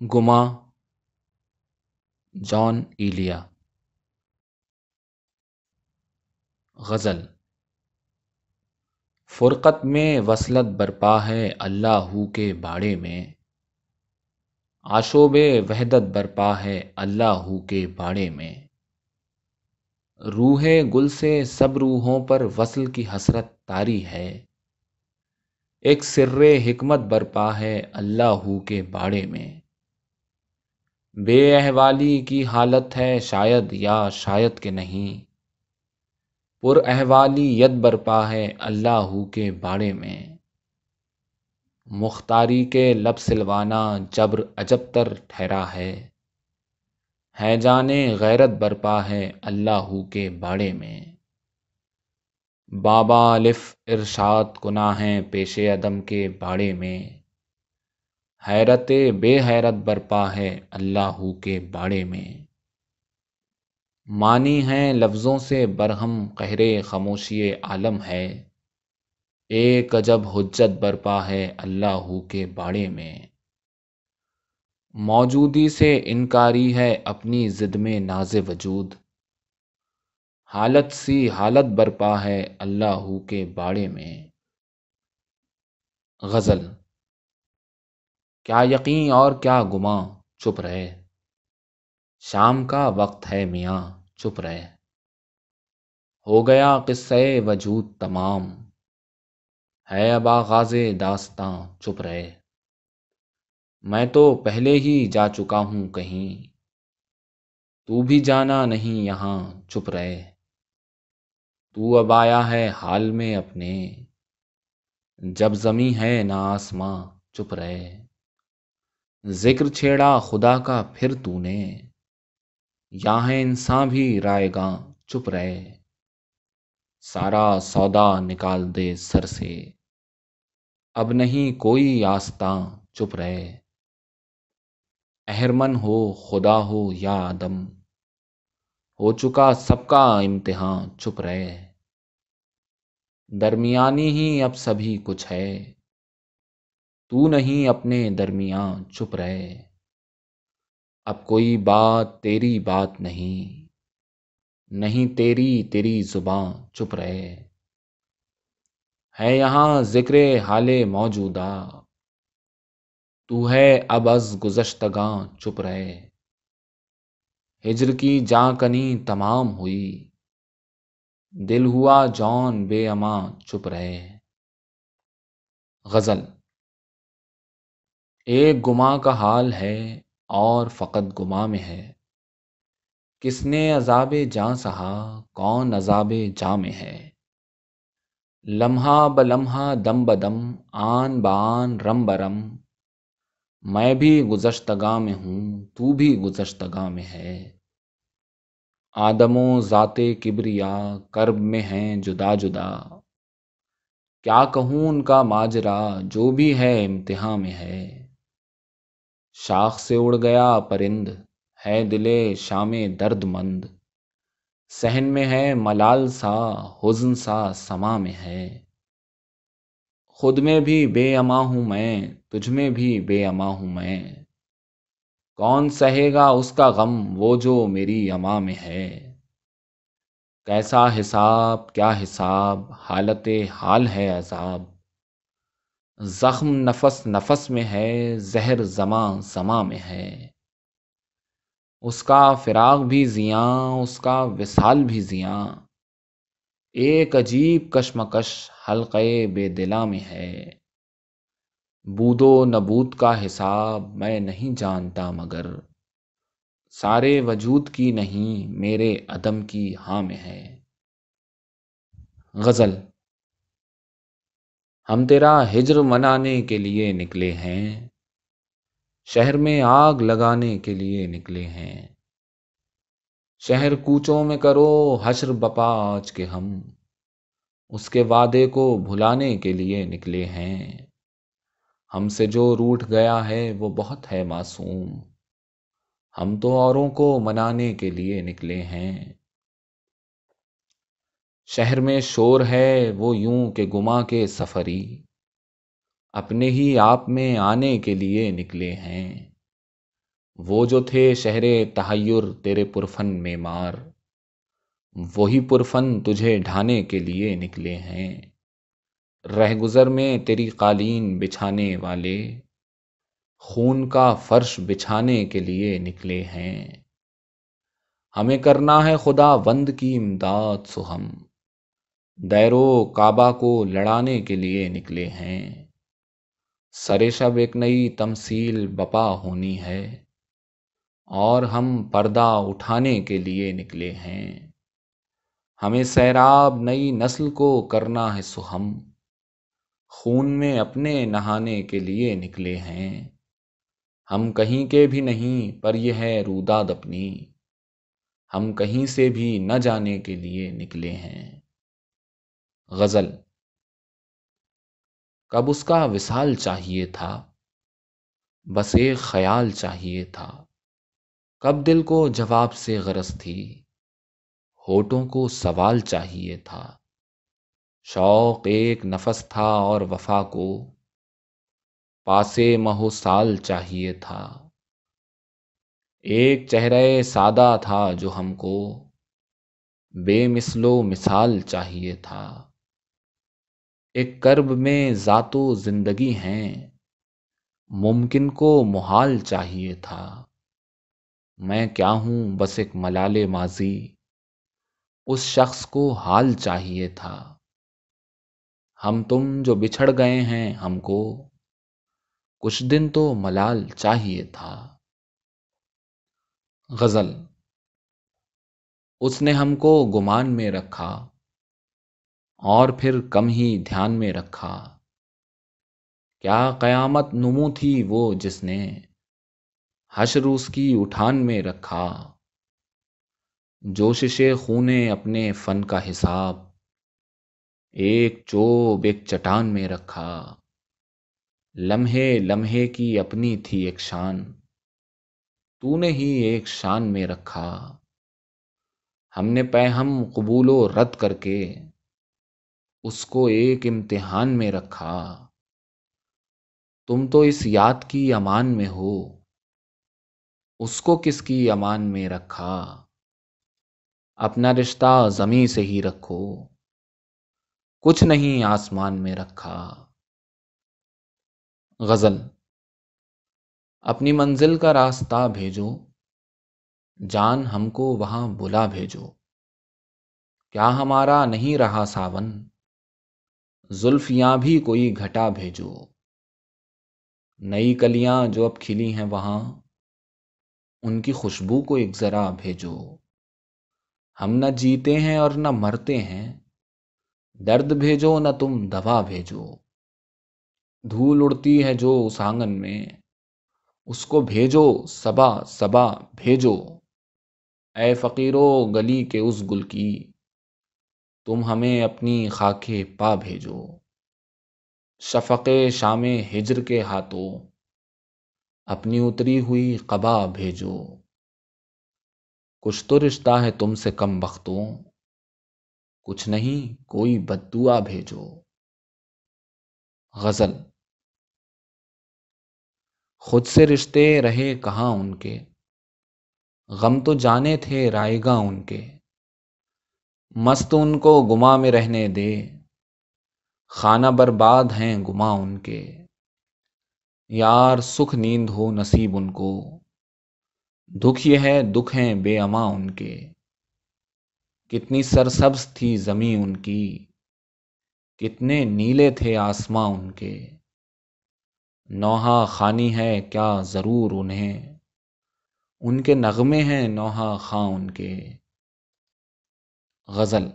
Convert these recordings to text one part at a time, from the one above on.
گما، جان ایلیا۔ غزل، فرقت میں وصلت برپا ہے اللہ ہو کے باڑے میں۔ آشوب وحدت برپا ہے اللہ ہو کے باڑے میں۔ روح گل سے سب روحوں پر وصل کی حسرت تاری ہے۔ ایک سر حکمت برپا ہے اللہ ہو کے باڑے میں۔ بے احوالی کی حالت ہے شاید یا شاید کہ نہیں۔ پر احوالی ید برپا ہے اللہ کے باڑے میں۔ مختاری کے لب سلوانا جبر اجب تر ٹھہرا ہے۔ ہے جانے غیرت برپا ہے اللہ کے باڑے میں۔ بابا الف ارشاد کنا ہے پیش عدم کے باڑے میں۔ حیرت بے حیرت برپا ہے اللہ کے باڑے میں۔ مانی ہیں لفظوں سے برہم قہر خاموشی عالم ہے۔ ایک عجب حجت برپا ہے اللہ کے باڑے میں۔ موجودی سے انکاری ہے اپنی ضد میں ناز وجود۔ حالت سی حالت برپا ہے اللہ کے باڑے میں۔ غزل کیا یقین اور کیا گماں چپ رہے؟ شام کا وقت ہے میاں، چپ رہے۔ ہو گیا قصے وجود تمام۔ ہے اب آغاز داستاں چپ رہے۔ میں تو پہلے ہی جا چکا ہوں کہیں۔ تو بھی جانا نہیں یہاں، چپ رہے۔ تو اب آیا ہے حال میں اپنے۔ جب زمیں ہے نہ آسماں، چپ رہے۔ ذکر چھیڑا خدا کا، پھر تو نے۔ یہاں انسان بھی رائے گاں چپ رہے۔ سارا سودا نکال دے سر سے۔ اب نہیں کوئی آستاں چپ رہے۔ اہرمن ہو، خدا ہو یا آدم۔ ہو چکا سب کا امتحان چپ رہے۔ درمیانی ہی اب سبھی کچھ ہے۔ تو نہیں اپنے درمیان چپ رہے۔ اب کوئی بات تیری بات نہیں نہیں تیری تیری زباں چپ رہے۔ ہے یہاں ذکر حال موجودہ، تو ہے اب از گزشتگاں چپ رہے۔ ہجر کی جاں کنی تمام ہوئی، دل ہوا جون بے اماں چپ رہے۔ غزل ایک گما کا حال ہے اور فقط گما میں ہے۔ کس نے عذاب جاں سہا، کون عذاب جاں میں ہے۔ لمحہ بلمحہ، دم بدم، آن بان رم برم۔ میں بھی گزشتگاہ میں ہوں، تو بھی گزشتگاہ میں ہے۔ آدم و ذات کبریا، کرب میں ہیں جدا جدا۔ کیا کہوں ان کا ماجرا، جو بھی ہے امتحان میں ہے۔ شاخ سے اڑ گیا پرند ہے دلے شام درد مند۔ سہن میں ہے ملال سا، حزن سا، سما میں ہے۔ خود میں بھی بے اما ہوں میں، تجھ میں بھی بے اما ہوں میں۔ کون سہے گا اس کا غم، وہ جو میری اما میں ہے۔ کیسا حساب، کیا حساب، حالت حال ہے عذاب۔ زخم نفس نفس میں ہے، زہر زماں زماں میں ہے۔ اس کا فراغ بھی زیاں، اس کا وصال بھی زیاں۔ ایک عجیب کشمکش حلقے بے دلا میں ہے۔ بود و نبود کا حساب میں نہیں جانتا مگر سارے وجود کی نہیں، میرے عدم کی ہاں میں ہے۔ غزل ہم تیرا ہجر منانے کے لیے نکلے ہیں، شہر میں آگ لگانے کے لیے نکلے ہیں۔ شہر کوچوں میں کرو حشر بپا آج کے ہم، اس کے وعدے کو بھلانے کے لیے نکلے ہیں۔ ہم سے جو روٹ گیا ہے وہ بہت ہے معصوم۔ ہم تو اوروں کو منانے کے لیے نکلے ہیں۔ شہر میں شور ہے وہ یوں کہ گما کے سفری۔ اپنے ہی آپ میں آنے کے لیے نکلے ہیں۔ وہ جو تھے شہر تحیر تیرے پرفن میں مار۔ وہی پرفن تجھے ڈھانے کے لیے نکلے ہیں۔ رہ گزر میں تیری قالین بچھانے والے۔ خون کا فرش بچھانے کے لیے نکلے ہیں۔ ہمیں کرنا ہے خدا بند کی امداد سو ہم دیرو کعبہ کو لڑانے کے لیے نکلے ہیں۔ سر شب ایک نئی تمثیل بپا ہونی ہے اور ہم پردہ اٹھانے کے لیے نکلے ہیں۔ ہمیں سیراب نئی نسل کو کرنا ہے سو ہم خون میں اپنے نہانے کے لیے نکلے ہیں۔ ہم کہیں کے بھی نہیں، پر یہ ہے روداد اپنی۔ ہم کہیں سے بھی نہ جانے کے لیے نکلے ہیں۔ غزل۔ کب اس کا وصال چاہیے تھا، بس ایک خیال چاہیے تھا۔ کب دل کو جواب سے غرض تھی، ہوٹوں کو سوال چاہیے تھا۔ شوق ایک نفس تھا اور وفا کو پاسے مہو سال چاہیے تھا۔ ایک چہرہ سادہ تھا جو ہم کو بے مثل و مثال چاہیے تھا۔ ایک کرب میں ذات و زندگی ہیں۔ ممکن کو محال چاہیے تھا۔ میں کیا ہوں؟ بس ایک ملال ماضی۔ اس شخص کو حال چاہیے تھا۔ ہم تم جو بچھڑ گئے ہیں، ہم کو کچھ دن تو ملال چاہیے تھا۔ غزل۔ اس نے ہم کو گمان میں رکھا۔ اور پھر کم ہی دھیان میں رکھا۔ کیا قیامت نمو تھی وہ جس نے حشر اس کی اٹھان میں رکھا۔ جوشش خونے اپنے فن کا حساب، ایک چوب ایک چٹان میں رکھا۔ لمحے لمحے کی اپنی تھی ایک شان، تو نے ہی ایک شان میں رکھا۔ ہم نے پہ ہم قبول و رد کر کے اس کو ایک امتحان میں رکھا۔ تم تو اس یاد کی امان میں ہو۔ اس کو کس کی امان میں رکھا؟ اپنا رشتہ زمیں سے ہی رکھو۔ کچھ نہیں آسمان میں رکھا۔ غزل اپنی منزل کا راستہ بھیجو۔ جان ہم کو وہاں بلا بھیجو۔ کیا ہمارا نہیں رہا ساون؟ زلفیاں بھی کوئی گھٹا بھیجو۔ نئی کلیاں جو اب کھلی ہیں وہاں، ان کی خوشبو کو ایک ذرا بھیجو۔ ہم نہ جیتے ہیں اور نہ مرتے ہیں، درد بھیجو نہ تم دوا بھیجو۔ دھول اڑتی ہے جو اس آنگن میں، اس کو بھیجو، سبا سبا بھیجو۔ اے فقیرو، گلی کے اس گل کی۔ تم ہمیں اپنی خاکے پا بھیجو۔ شفق شام ہجر کے ہاتھوں اپنی اتری ہوئی قبا بھیجو۔ کچھ تو رشتہ ہے تم سے کم بختوں، کچھ نہیں کوئی بد دعا بھیجو۔ غزل۔ خود سے رشتے رہے کہاں ان کے؟ غم تو جانے تھے رائے گا ان کے۔ مست ان کو گما میں رہنے دے۔ خانہ برباد ہیں گما ان کے۔ یار سکھ نیند ہو نصیب ان کو۔ دکھ یہ ہے دکھ ہیں بے اما ان کے۔ کتنی سرسبز تھی زمیں ان کی۔ کتنے نیلے تھے آسماں ان کے۔ نوحہ خانی ہے کیا ضرور انہیں۔ ان کے نغمے ہیں نوحہ خاں ان کے۔ غزل۔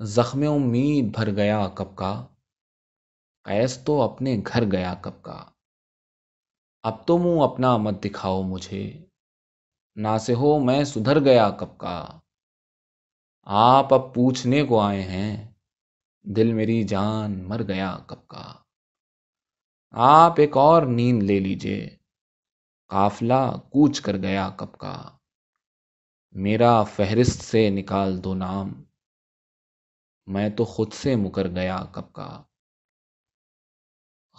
زخم امید بھر گیا کب کا قیس تو اپنے گھر گیا کب کا۔ اب تو منہ اپنا مت دکھاؤ مجھے، نہ سے ہو میں سدھر گیا کب کا۔ آپ اب پوچھنے کو آئے ہیں، دل میری جان مر گیا کب کا۔ آپ ایک اور نیند لے لیجیے، قافلہ کوچ کر گیا کب کا۔ میرا فہرست سے نکال دو نام۔ میں تو خود سے مکر گیا کب کا۔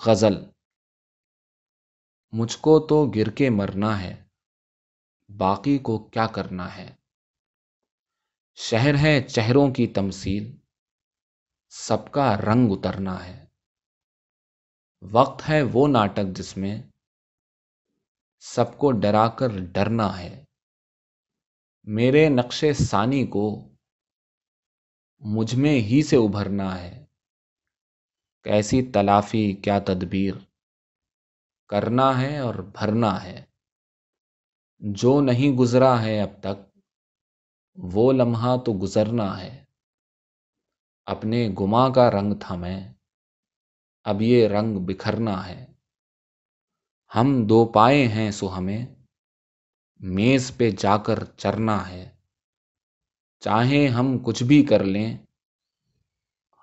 غزل۔ مجھ کو تو گر کے مرنا ہے۔ باقی کو کیا کرنا ہے۔ شہر ہے چہروں کی تمثیل۔ سب کا رنگ اترنا ہے۔ وقت ہے وہ ناٹک جس میں سب کو ڈرا کر ڈرنا ہے۔ میرے نقش ثانی کو مجھ میں ہی سے ابھرنا ہے۔ کیسی تلافی، کیا تدبیر۔ کرنا ہے اور بھرنا ہے۔ جو نہیں گزرا ہے اب تک، وہ لمحہ تو گزرنا ہے۔ اپنے گما کا رنگ تھا میں اب یہ رنگ بکھرنا ہے۔ ہم دو پائے ہیں سو ہمیں۔ میز پہ جا کر چرنا ہے۔ چاہیں ہم کچھ بھی کر لیں،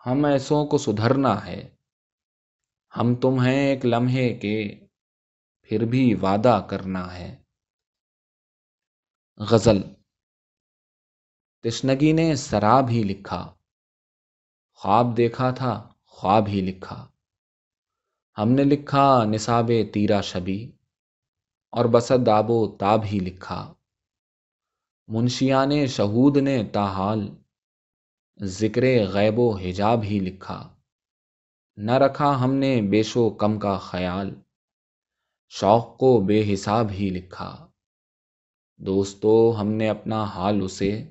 ہم ایسوں کو سدھرنا ہے۔ ہم تم ہیں ایک لمحے کے، پھر بھی وعدہ کرنا ہے۔ غزل۔ تشنگی نے سراب ہی لکھا۔ خواب دیکھا تھا، خواب ہی لکھا۔ ہم نے لکھا نصاب تیرا شبی۔ اور بسد آب و تاب ہی لکھا۔ منشیان شہود نے تاحال ذکر غیب و حجاب ہی لکھا۔ نہ رکھا ہم نے بیش و کم کا خیال، شوق کو بے حساب ہی لکھا۔ دوستو، ہم نے اپنا حال اسے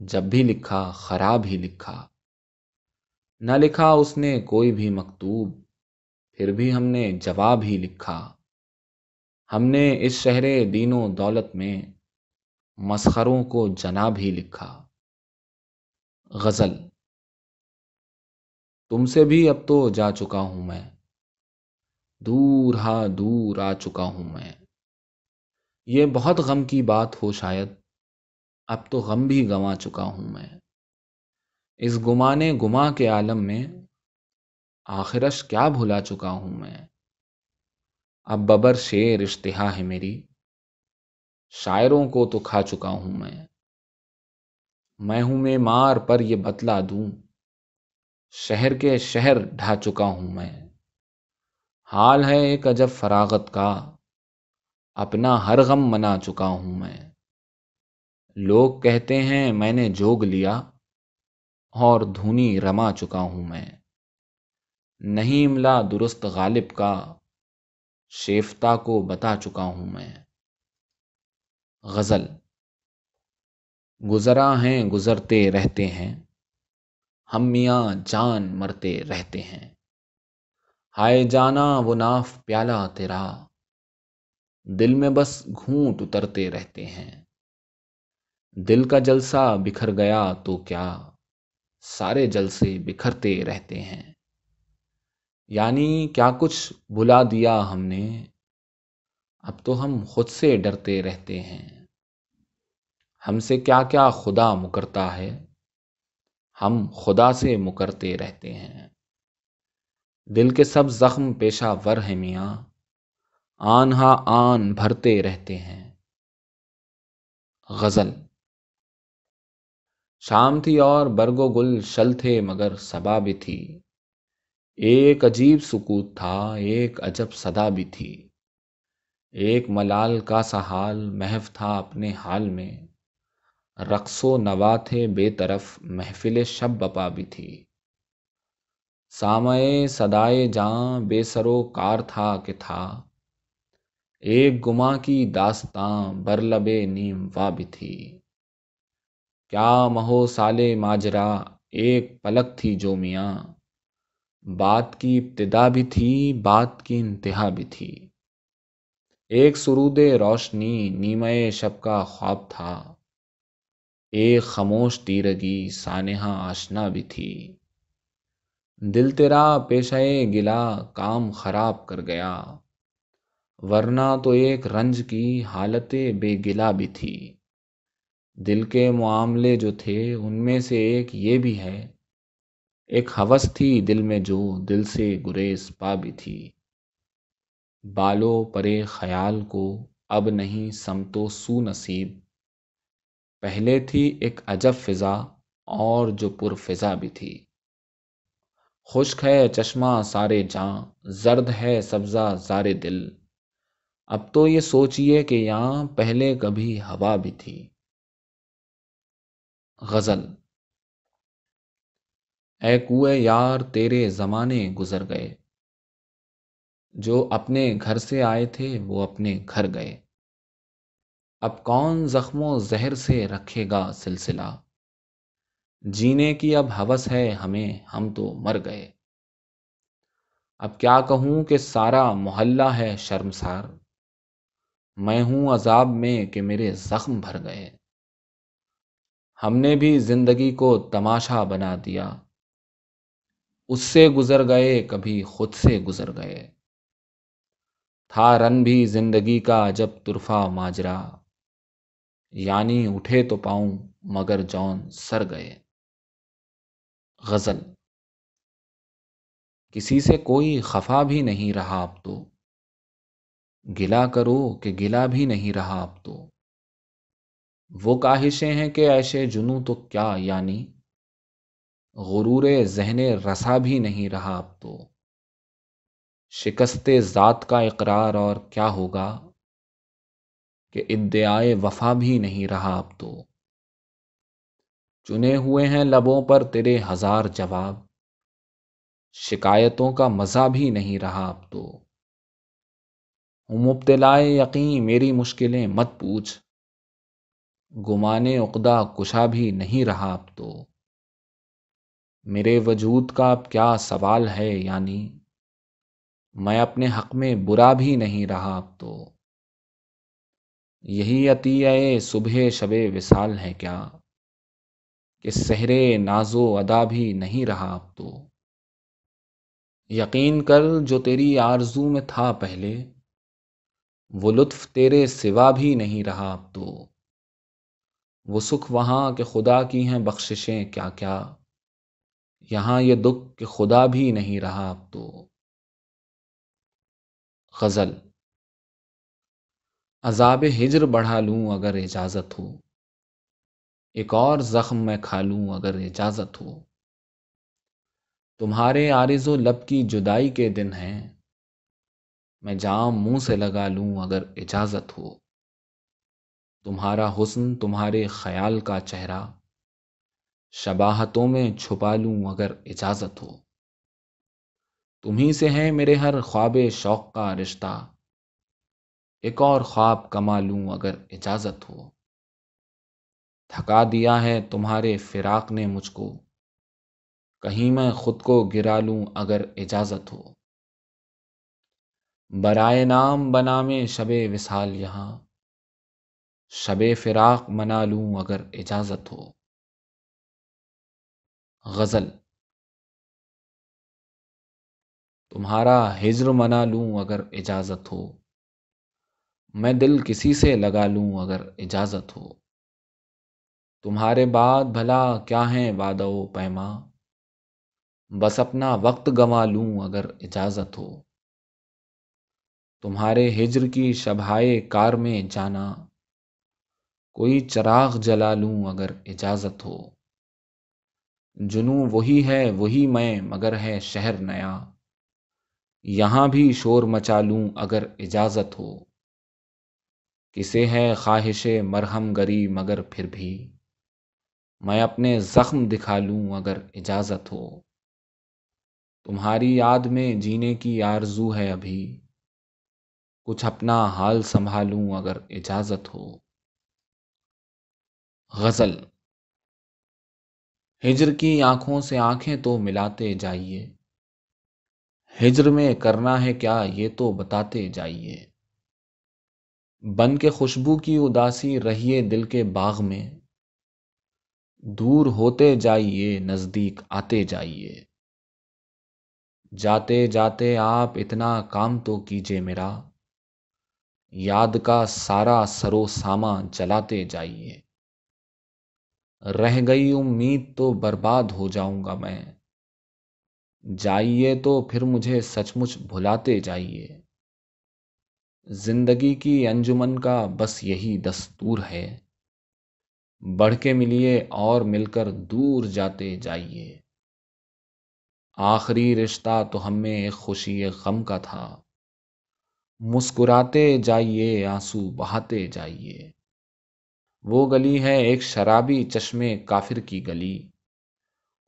جب بھی لکھا، خراب ہی لکھا۔ نہ لکھا اس نے کوئی بھی مکتوب، پھر بھی ہم نے جواب ہی لکھا۔ ہم نے اس شہر دین و دولت میں مسخروں کو جناب ہی لکھا۔ غزل۔ تم سے بھی اب تو جا چکا ہوں میں۔ دور ہاں دور آ چکا ہوں میں۔ یہ بہت غم کی بات ہو شاید۔ اب تو غم بھی گنوا چکا ہوں میں۔ اس گمانے گما کے عالم میں آخرش کیا بھلا چکا ہوں میں۔ اب ببر شیر اشتہا ہے میری۔ شاعروں کو تو کھا چکا ہوں میں۔ میں ہوں میں مار پر یہ بتلا دوں۔ شہر کے شہر ڈھا چکا ہوں میں۔ حال ہے ایک عجب فراغت کا۔ اپنا ہر غم منا چکا ہوں میں۔ لوگ کہتے ہیں میں نے جوگ لیا اور دھنی رما چکا ہوں میں۔ نہیں املا درست غالب کا۔ شیفتا کو بتا چکا ہوں میں۔ غزل۔ گزرا ہیں، گزرتے رہتے ہیں۔ ہم میاں جان مرتے رہتے ہیں۔ ہائے جانا وہ ناف پیالہ تیرا۔ دل میں بس گھونٹ اترتے رہتے ہیں۔ دل کا جلسہ بکھر گیا تو کیا؟ سارے جل سے بکھرتے رہتے ہیں۔ یعنی کیا کچھ بلا دیا ہم نے؟ اب تو ہم خود سے ڈرتے رہتے ہیں۔ ہم سے کیا کیا خدا مکرتا ہے؟ ہم خدا سے مکرتے رہتے ہیں۔ دل کے سب زخم پیشہ ور ہیں میاں۔ آن ہا آن بھرتے رہتے ہیں۔ غزل۔ شام تھی اور برگ و گل شل تھے مگر صبا بھی تھی۔ ایک عجیب سکوت تھا، ایک عجب صدا بھی تھی۔ ایک ملال کا سا حال محف تھا اپنے حال میں۔ رقص و نوا تھے بے طرف، محفل شب بپا بھی تھی۔ سامے صدائے جاں بے سرو کار تھا کہ تھا۔ ایک گما کی داستاں برلب نیم وا بھی تھی۔ کیا مہو سالے ماجرا، ایک پلک تھی جو میاں۔ بات کی ابتدا بھی تھی، بات کی انتہا بھی تھی۔ ایک سرود روشنی نیمے شب کا خواب تھا۔ ایک خاموش تیرگی، سانحہ آشنا بھی تھی۔ دل تیرا پیشے گلا، کام خراب کر گیا۔ ورنہ تو ایک رنج کی حالت بے گلا بھی تھی۔ دل کے معاملے جو تھے، ان میں سے ایک یہ بھی ہے ایک حوث تھی، دل میں جو دل سے گریز پا بھی تھی۔ بالو پرے خیال کو اب نہیں سمتو سو نصیب۔ پہلے تھی ایک عجب فضا اور جو پر فضا بھی تھی۔ خشک ہے چشمہ سارے جاں، زرد ہے سبزہ زارے دل۔ اب تو یہ سوچئے کہ یہاں پہلے کبھی ہوا بھی تھی۔ غزل اے کوئے یار، تیرے زمانے گزر گئے۔ جو اپنے گھر سے آئے تھے، وہ اپنے گھر گئے۔ اب کون زخم و زہر سے رکھے گا سلسلہ؟ جینے کی اب حوث ہے، ہمیں ہم تو مر گئے۔ اب کیا کہوں کہ سارا محلہ ہے شرمسار۔ میں ہوں عذاب میں کہ میرے زخم بھر گئے۔ ہم نے بھی زندگی کو تماشا بنا دیا۔ اس سے گزر گئے، کبھی خود سے گزر گئے۔ تھا رن بھی زندگی کا جب طرفہ ماجرا۔ یعنی اٹھے تو پاؤں، مگر جون سر گئے۔ غزل۔ کسی سے کوئی خفا بھی نہیں رہا اب تو۔ گلا کرو کہ گلا بھی نہیں رہا اب تو۔ وہ کاہشیں ہیں کہ ایسے جنوں تو کیا یعنی غرور ذہن رسا بھی نہیں رہا اب تو۔ شکست ذات کا اقرار اور کیا ہوگا؟ کہ ادعائے وفا بھی نہیں رہا اب تو۔ چنے ہوئے ہیں لبوں پر تیرے ہزار جواب۔ شکایتوں کا مزہ بھی نہیں رہا اب تو۔ ہوں مبتلائے یقین، میری مشکلیں مت پوچھ۔ گمانے اقدا کشا بھی نہیں رہا اب تو۔ میرے وجود کا اب کیا سوال ہے؟ یعنی میں اپنے حق میں برا بھی نہیں رہا اب تو۔ یہی عطیہ صبح شب وصال ہے کیا؟ کہ سہرے ناز و ادا بھی نہیں رہا اب تو۔ یقین کر جو تیری آرزو میں تھا پہلے، وہ لطف تیرے سوا بھی نہیں رہا اب تو۔ وہ سکھ وہاں کہ خدا کی ہیں بخششیں کیا کیا؟ یہاں یہ دکھ کہ خدا بھی نہیں رہا اب تو غزل۔ عذاب ہجر بڑھا لوں اگر اجازت ہو۔ ایک اور زخم میں کھا لوں اگر اجازت ہو۔ تمہارے آرز و لب کی جدائی کے دن ہیں۔ میں جام منہ سے لگا لوں اگر اجازت ہو۔ تمہارا حسن تمہارے خیال کا چہرہ۔ شباہتوں میں چھپا لوں اگر اجازت ہو۔ تمہیں سے ہے میرے ہر خواب شوق کا رشتہ۔ ایک اور خواب کما لوں اگر اجازت ہو۔ تھکا دیا ہے تمہارے فراق نے مجھ کو۔ کہیں میں خود کو گرا لوں اگر اجازت ہو۔ برائے نام بنا میں شب وصال یہاں۔ شب فراق منا لوں اگر اجازت ہو۔ غزل۔ تمہارا ہجر منا لوں اگر اجازت ہو۔ میں دل کسی سے لگا لوں اگر اجازت ہو۔ تمہارے بعد بھلا کیا ہیں وعدہ و پیما؟ بس اپنا وقت گنوا لوں اگر اجازت ہو۔ تمہارے ہجر کی شبہائے کار میں جانا۔ کوئی چراغ جلا لوں اگر اجازت ہو۔ جنوں وہی ہے، وہی میں، مگر ہے شہر نیا۔ یہاں بھی شور مچا لوں اگر اجازت ہو۔ کسے ہے خواہش مرہم گری مگر پھر بھی۔ میں اپنے زخم دکھا لوں اگر اجازت ہو۔ تمہاری یاد میں جینے کی آرزو ہے ابھی۔ کچھ اپنا حال سنبھالوں اگر اجازت ہو۔ غزل ہجر کی آنکھوں سے آنکھیں تو ملاتے جائیے۔ ہجر میں کرنا ہے کیا یہ تو بتاتے جائیے۔ بن کے خوشبو کی اداسی رہیے دل کے باغ میں۔ دور ہوتے جائیے، نزدیک آتے جائیے۔ جاتے جاتے آپ اتنا کام تو کیجیے میرا۔ یاد کا سارا سرو ساما جلاتے جائیے۔ رہ گئی امید تو برباد ہو جاؤں گا میں۔ جائیے تو پھر مجھے سچ مچ بھلاتے جائیے۔ زندگی کی انجمن کا بس یہی دستور ہے۔ بڑھ کے ملیے اور مل کر دور جاتے جائیے۔ آخری رشتہ تو ہم میں ایک خوشی غم کا تھا۔ مسکراتے جائیے، آنسو بہاتے جائیے۔ وہ گلی ہے ایک شرابی چشمے کافر کی گلی۔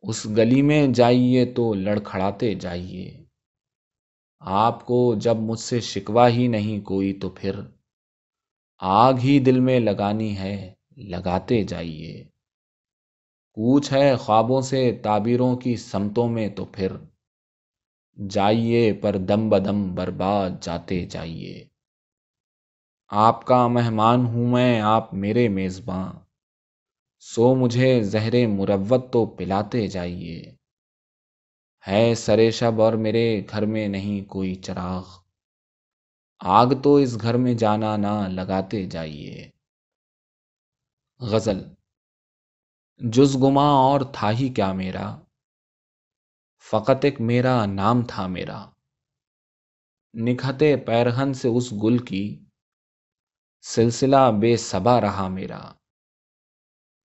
اس گلی میں جائیے تو لڑکھڑاتے جائیے۔ آپ کو جب مجھ سے شکوا ہی نہیں کوئی تو پھر آگ ہی دل میں لگانی ہے، لگاتے جائیے۔ کوچ ہے خوابوں سے تعبیروں کی سمتوں میں تو پھر جائیے پر دم بدم برباد جاتے جائیے۔ آپ کا مہمان ہوں میں، آپ میرے میزباں سو مجھے زہر مروت تو پلاتے جائیے۔ ہے سرے شب اور میرے گھر میں نہیں کوئی چراغ۔ آگ تو اس گھر میں جانا نہ لگاتے جائیے۔ غزل۔ جز گما اور تھا ہی کیا میرا؟ فقط ایک میرا نام تھا میرا۔ نکھتے پیرہن سے اس گل کی۔ سلسلہ بے صبا رہا میرا۔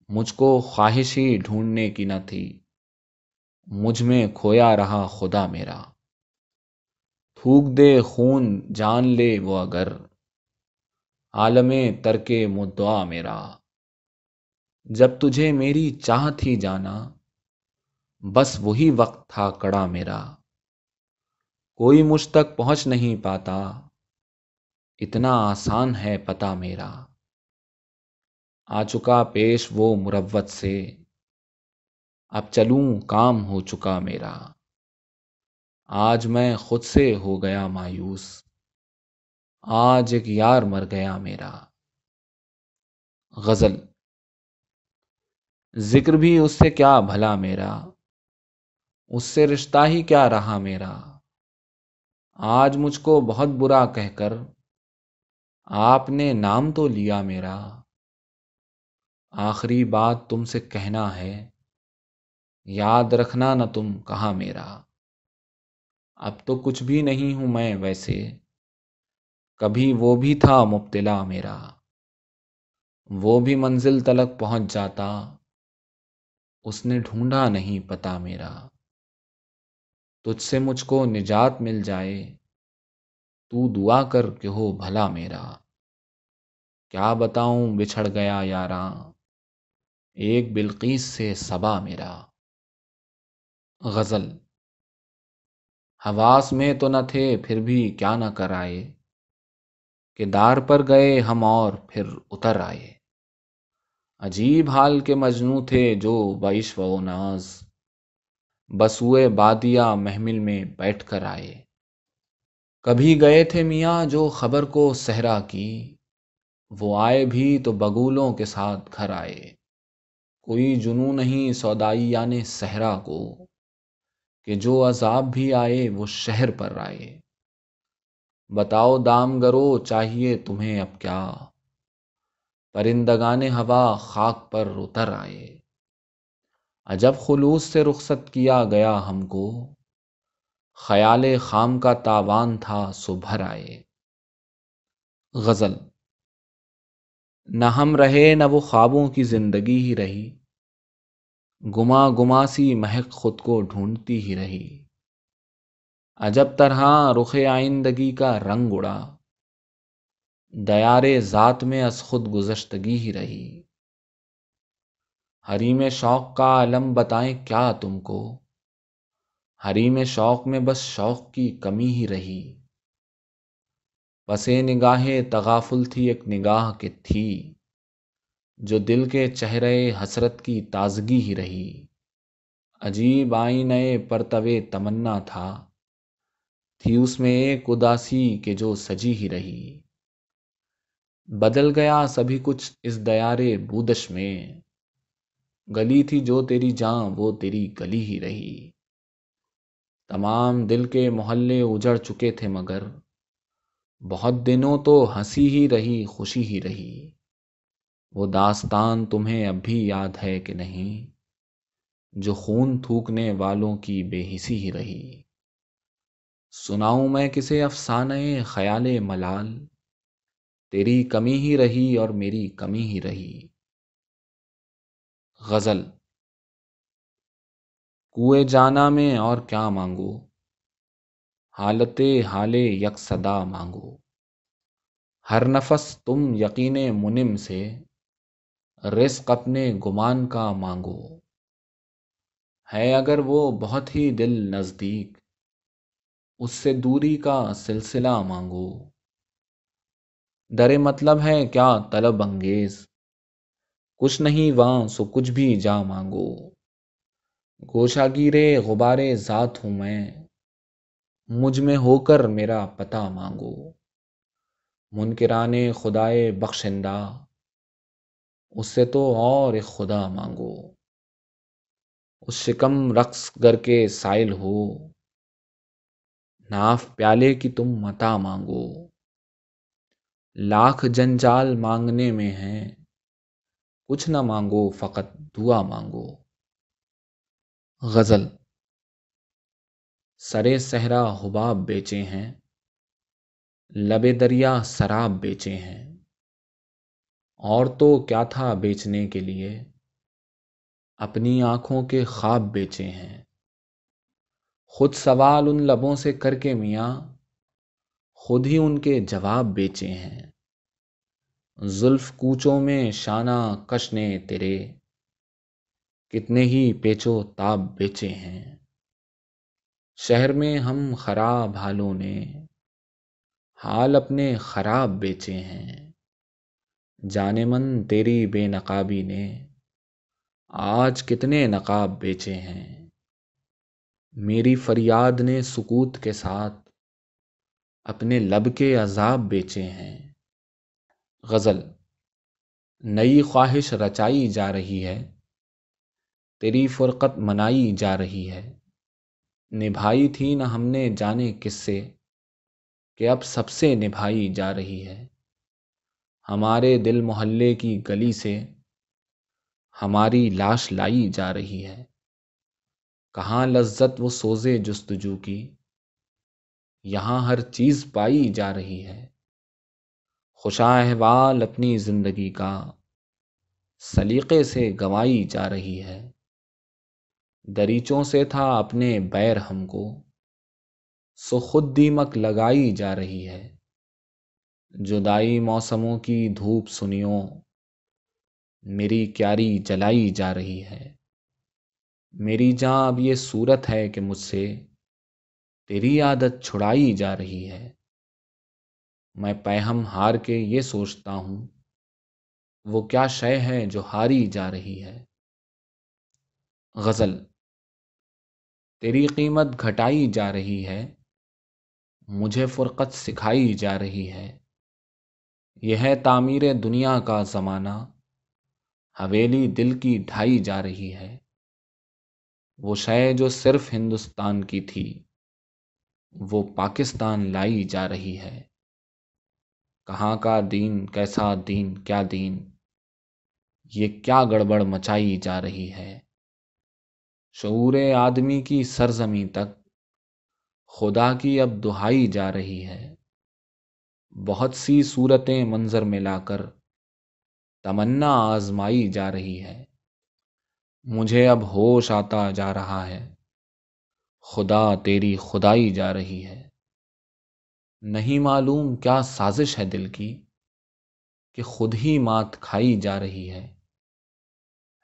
مجھ کو خواہش ہی ڈھونڈنے کی نہ تھی۔ مجھ میں کھویا رہا خدا میرا۔ تھوک دے خون جان لے وہ اگر۔ عالم ترک مدعا میرا۔ جب تجھے میری چاہ تھی جانا، بس وہی وقت تھا کڑا میرا۔ کوئی مجھ تک پہنچ نہیں پاتا۔ اتنا آسان ہے پتا میرا۔ آ چکا پیش وہ مروت سے۔ اب چلوں کام ہو چکا میرا۔ آج میں خود سے ہو گیا مایوس۔ آج ایک یار مر گیا میرا۔ غزل۔ ذکر بھی اس سے کیا بھلا میرا۔ اس سے رشتہ ہی کیا رہا میرا۔ آج مجھ کو بہت برا کہہ کر آپ نے نام تو لیا میرا۔ آخری بات تم سے کہنا ہے۔ یاد رکھنا نہ تم کہاں میرا۔ اب تو کچھ بھی نہیں ہوں میں ویسے۔ کبھی وہ بھی تھا مبتلا میرا۔ وہ بھی منزل تلک پہنچ جاتا۔ اس نے ڈھونڈا نہیں پتا میرا۔ تجھ سے مجھ کو نجات مل جائے۔ تو دعا کر کہ ہو بھلا میرا۔ کیا بتاؤں بچھڑ گیا یاراں ایک بلقیس سے صبا میرا۔ غزل۔ حواس میں تو نہ تھے، پھر بھی کیا نہ کر آئے کہ دار پر گئے ہم اور پھر اتر آئے۔ عجیب حال کے مجنو تھے جو بعش و ناز بسوئے بادیا محمل میں بیٹھ کر آئے۔ کبھی گئے تھے میاں جو خبر کو صحرا کی۔ وہ آئے بھی تو بگولوں کے ساتھ گھر آئے۔ کوئی جنو نہیں سودائی یعنی صحرا کو، کہ جو عذاب بھی آئے وہ شہر پر آئے۔ بتاؤ دام گرو چاہیے تمہیں اب کیا؟ پرندگان ہوا خاک پر اتر آئے۔ عجب خلوص سے رخصت کیا گیا ہم کو۔ خیال خام کا تاوان تھا، سو بھر آئے۔ غزل نہ ہم رہے نہ وہ خوابوں کی زندگی ہی رہی۔ گما گما سی مہک خود کو ڈھونڈتی ہی رہی۔ عجب طرح رخ آئندگی کا رنگ اڑا۔ دیارے ذات میں از خود گزشتگی ہی رہی۔ حریم شوق کا علم بتائیں کیا تم کو؟ حریم شوق میں بس شوق کی کمی ہی رہی۔ پسے نگاہ تغافل تھی، ایک نگاہ کے تھی، جو دل کے چہرے حسرت کی تازگی ہی رہی۔ عجیب آئی نئے پرتوے تمنا تھا۔ تھی اس میں ایک اداسی کے جو سجی ہی رہی۔ بدل گیا سبھی کچھ اس دیارے بودش میں۔ گلی تھی جو تیری جاں، وہ تیری گلی ہی رہی۔ تمام دل کے محلے اجڑ چکے تھے مگر۔ بہت دنوں تو ہنسی ہی رہی، خوشی ہی رہی۔ وہ داستان تمہیں اب بھی یاد ہے کہ نہیں؟ جو خون تھوکنے والوں کی بے حسی ہی رہی۔ سناؤں میں کسے افسانہ خیال ملال۔ تیری کمی ہی رہی اور میری کمی ہی رہی۔ غزل۔ کوئے جانا میں اور کیا مانگو؟ حالت حال یک صدا مانگو۔ ہر نفس تم یقین منم سے رزق اپنے گمان کا مانگو۔ ہے اگر وہ بہت ہی دل نزدیک، اس سے دوری کا سلسلہ مانگو۔ در مطلب ہے کیا طلب انگیز؟ کچھ نہیں وہاں سو کچھ بھی جا مانگو۔ گوشا گیرے غبارے ذات ہوں میں۔ مجھ میں ہو کر میرا پتہ مانگو۔ منکران خدائے بخشندہ اس سے تو اور ایک خدا مانگو۔ اس شکم رقص گر کے سائل ہو۔ ناف پیالے کی تم متا مانگو۔ لاکھ جنجال مانگنے میں ہیں۔ کچھ نہ مانگو، فقط دعا مانگو۔ غزل سرے صحرا حباب بیچے ہیں، لب دریا سراب بیچے ہیں۔ اور تو کیا تھا بیچنے کے لیے؟ اپنی آنکھوں کے خواب بیچے ہیں۔ خود سوال ان لبوں سے کر کے میاں، خود ہی ان کے جواب بیچے ہیں۔ زلف کوچوں میں شانہ کشنے تیرے، کتنے ہی پیچو تاب بیچے ہیں۔ شہر میں ہم خراب حالوں نے حال اپنے خراب بیچے ہیں۔ جانے من تیری بے نقابی نے آج کتنے نقاب بیچے ہیں۔ میری فریاد نے سکوت کے ساتھ اپنے لب کے عذاب بیچے ہیں۔ غزل، نئی خواہش رچائی جا رہی ہے، تیری فرقت منائی جا رہی ہے۔ نبھائی تھی نہ ہم نے جانے کس سے کہ اب سب سے نبھائی جا رہی ہے۔ ہمارے دل محلے کی گلی سے ہماری لاش لائی جا رہی ہے۔ کہاں لذت وہ سوزے جستجو کی؟ یہاں ہر چیز پائی جا رہی ہے۔ خوشا احوال اپنی زندگی کا سلیقے سے گوائی جا رہی ہے۔ دریچوں سے تھا اپنے بیر ہم کو، سو خود دیمک لگائی جا رہی ہے۔ جدائی موسموں کی دھوپ سنیوں، میری کیاری جلائی جا رہی ہے۔ میری جاں اب یہ صورت ہے کہ مجھ سے تیری عادت چھڑائی جا رہی ہے۔ میں پہم ہار کے یہ سوچتا ہوں، وہ کیا شے ہے جو ہاری جا رہی ہے۔ غزل تیری قیمت گھٹائی جا رہی ہے، مجھے فرقت سکھائی جا رہی ہے۔ یہ ہے تعمیر دنیا کا زمانہ، حویلی دل کی ڈھائی جا رہی ہے۔ وہ شے جو صرف ہندوستان کی تھی، وہ پاکستان لائی جا رہی ہے۔ کہاں کا دین، کیسا دین، کیا دین، یہ کیا گڑبڑ مچائی جا رہی ہے۔ شعور آدمی کی سرزمین تک خدا کی اب دہائی جا رہی ہے۔ بہت سی صورتیں منظر میں لا کر تمنا آزمائی جا رہی ہے۔ مجھے اب ہوش آتا جا رہا ہے۔ خدا تیری خدائی جا رہی ہے۔ نہیں معلوم کیا سازش ہے دل کی کہ خود ہی مات کھائی جا رہی ہے۔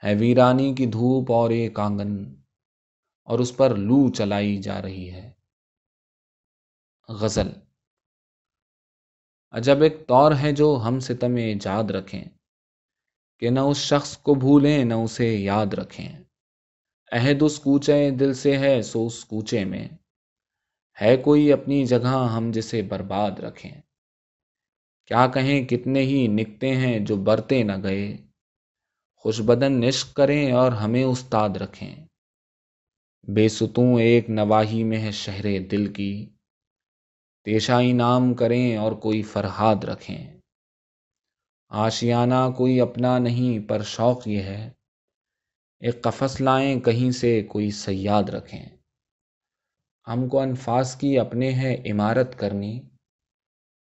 ہے ویرانی کی دھوپ اور ایک آنگن، اور اس پر لو چلائی جا رہی ہے۔ غزل۔ عجب ایک طور ہے جو ہم ستم ایجاد رکھیں، کہ نہ اس شخص کو بھولیں، نہ اسے یاد رکھیں۔ عہد اس کوچے دل سے ہے، سو اس کوچے میں۔ ہے کوئی اپنی جگہ ہم جسے برباد رکھیں۔ کیا کہیں کتنے ہی نکتے ہیں جو برتے نہ گئے۔ خوش بدن نشق کریں اور ہمیں استاد رکھیں۔ بے ستوں ایک نواحی میں ہے شہر دل کی۔ پیشہ انعام کریں اور کوئی فرہاد رکھیں۔ آشیانہ کوئی اپنا نہیں، پر شوق یہ ہے۔ ایک قفس لائیں کہیں سے کوئی سیاد رکھیں۔ ہم کو انفاس کی اپنے ہے عمارت کرنی۔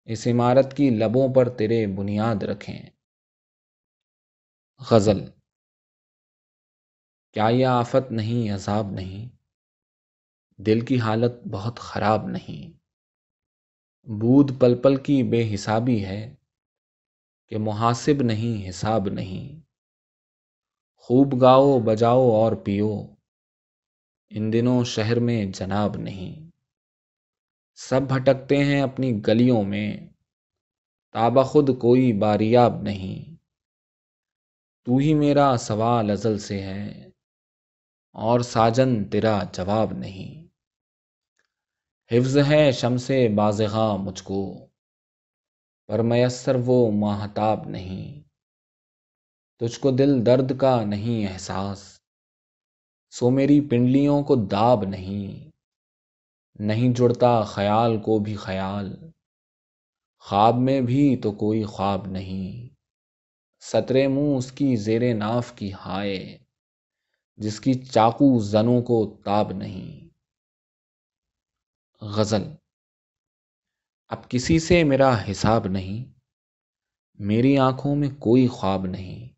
اس عمارت کی لبوں پر تیرے بنیاد رکھیں۔ غزل۔ کیا یہ آفت نہیں، عذاب نہیں؟ دل کی حالت بہت خراب نہیں۔ بود پل پل کی بے حسابی ہے کہ محاسب نہیں، حساب نہیں۔ خوب گاؤ، بجاؤ اور پیو۔ ان دنوں شہر میں جناب نہیں۔ سب بھٹکتے ہیں اپنی گلیوں میں۔ تابہ خود کوئی باریاب نہیں۔ تو ہی میرا سوال ازل سے ہے اور ساجن تیرا جواب نہیں۔ حفظ ہے شم سے بازغاں مجھ کو، پر میسر وہ ماہتاب نہیں۔ تجھ کو دل درد کا نہیں احساس، سو میری پنڈلیوں کو داب نہیں۔ نہیں جڑتا خیال کو بھی خیال، خواب میں بھی تو کوئی خواب نہیں۔ سترے منہ اس کی زیر ناف کی ہائے، جس کی چاقو زنوں کو تاب نہیں۔ غزل، اب کسی سے میرا حساب نہیں، میری آنکھوں میں کوئی خواب نہیں۔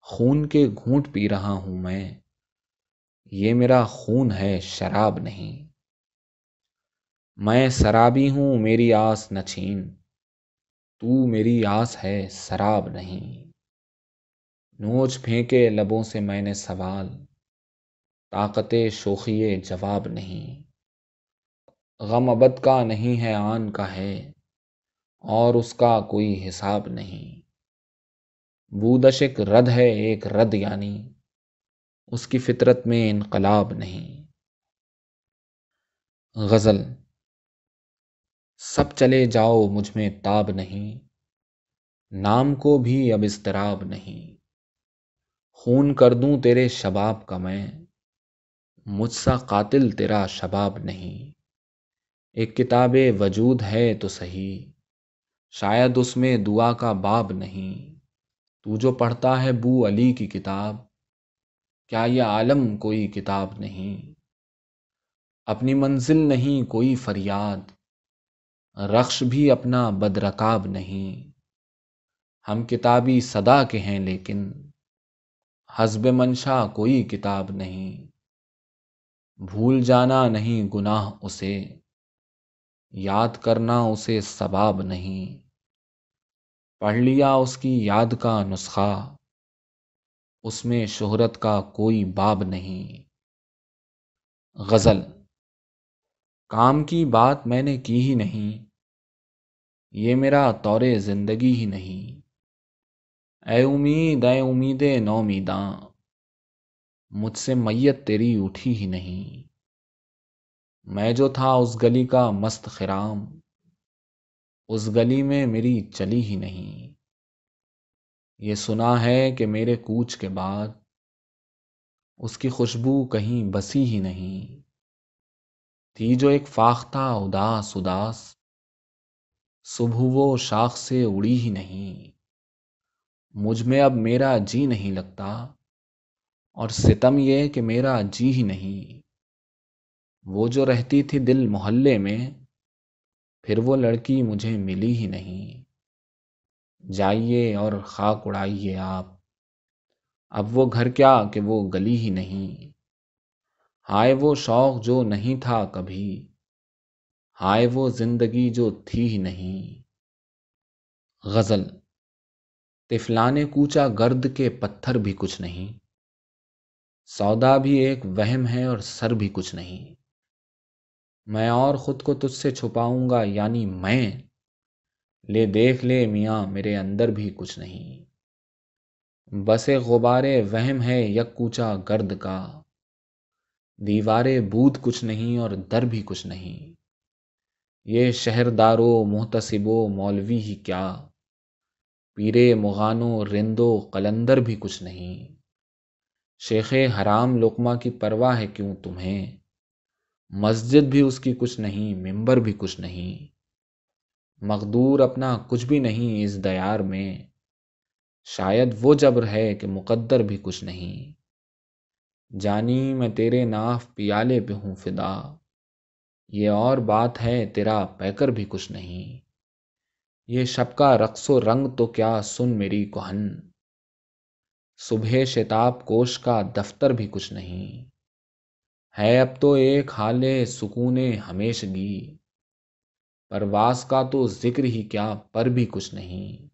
خون کے گھونٹ پی رہا ہوں میں، یہ میرا خون ہے شراب نہیں۔ میں سرابی ہوں، میری آس نہ چھین۔ تو میری آس ہے سراب نہیں۔ نوچ پھینکے لبوں سے میں نے سوال، طاقت شوخی جواب نہیں۔ غم ابد کا نہیں ہے، آن کا ہے، اور اس کا کوئی حساب نہیں۔ بودشک رد ہے، ایک رد یعنی اس کی فطرت میں انقلاب نہیں۔ غزل سب چلے جاؤ مجھ میں تاب نہیں، نام کو بھی اب اضطراب نہیں۔ خون کر دوں تیرے شباب کا میں، مجھ سا قاتل تیرا شباب نہیں۔ ایک کتاب وجود ہے تو صحیح، شاید اس میں دعا کا باب نہیں۔ تو جو پڑھتا ہے بو علی کی کتاب، کیا یہ عالم کوئی کتاب نہیں؟ اپنی منزل نہیں کوئی فریاد رخش بھی اپنا بدرکاب نہیں۔ ہم کتابی صدا کے ہیں لیکن حزب منشا کوئی کتاب نہیں۔ بھول جانا نہیں گناہ اسے، یاد کرنا اسے ثباب نہیں۔ پڑھ لیا اس کی یاد کا نسخہ، اس میں شہرت کا کوئی باب نہیں۔ غزل، کام کی بات میں نے کی ہی نہیں۔ یہ میرا طور زندگی ہی نہیں۔ اے امید اے امید نومیداں، مجھ سے میت تیری اٹھی ہی نہیں۔ میں جو تھا اس گلی کا مست خرام، اس گلی میں میری چلی ہی نہیں۔ یہ سنا ہے کہ میرے کوچ کے بعد اس کی خوشبو کہیں بسی ہی نہیں۔ تھی جو ایک فاختہ، اداس اداس صبح وہ شاخ سے اڑی ہی نہیں۔ مجھ میں اب میرا جی نہیں لگتا اور ستم یہ کہ میرا جی ہی نہیں۔ وہ جو رہتی تھی دل محلے میں، پھر وہ لڑکی مجھے ملی ہی نہیں۔ جائیے اور خاک اڑائیے آپ۔ اب وہ گھر کیا کہ وہ گلی ہی نہیں۔ ہائے وہ شوق جو نہیں تھا کبھی۔ ہائے وہ زندگی جو تھی ہی نہیں۔ غزل تفلانے کوچا گرد کے پتھر بھی کچھ نہیں۔ سودا بھی ایک وہم ہے اور سر بھی کچھ نہیں۔ میں اور خود کو تجھ سے چھپاؤں گا یعنی میں۔ لے دیکھ لے میاں، میرے اندر بھی کچھ نہیں۔ بسے غبارے وہم ہے یک کوچا گرد کا۔ دیوارے بود کچھ نہیں اور در بھی کچھ نہیں۔ یہ شہر دارو محتسب و مولوی ہی کیا۔ پیرے مغانو رندو قلندر بھی کچھ نہیں۔ شیخ حرام لقمہ کی پرواہ ہے کیوں تمہیں؟ مسجد بھی اس کی کچھ نہیں، ممبر بھی کچھ نہیں۔ مقدور اپنا کچھ بھی نہیں اس دیار میں۔ شاید وہ جبر ہے کہ مقدر بھی کچھ نہیں۔ جانی میں تیرے ناف پیالے پہ ہوں فدا۔ یہ اور بات ہے، تیرا پیکر بھی کچھ نہیں۔ یہ شب کا رقص و رنگ تو کیا، سن میری کوہن صبح شتاب کوش کا دفتر بھی کچھ نہیں۔ ہے اب تو ایک حال سکون ہمیشگی پرواز کا تو ذکر ہی کیا، پر بھی کچھ نہیں۔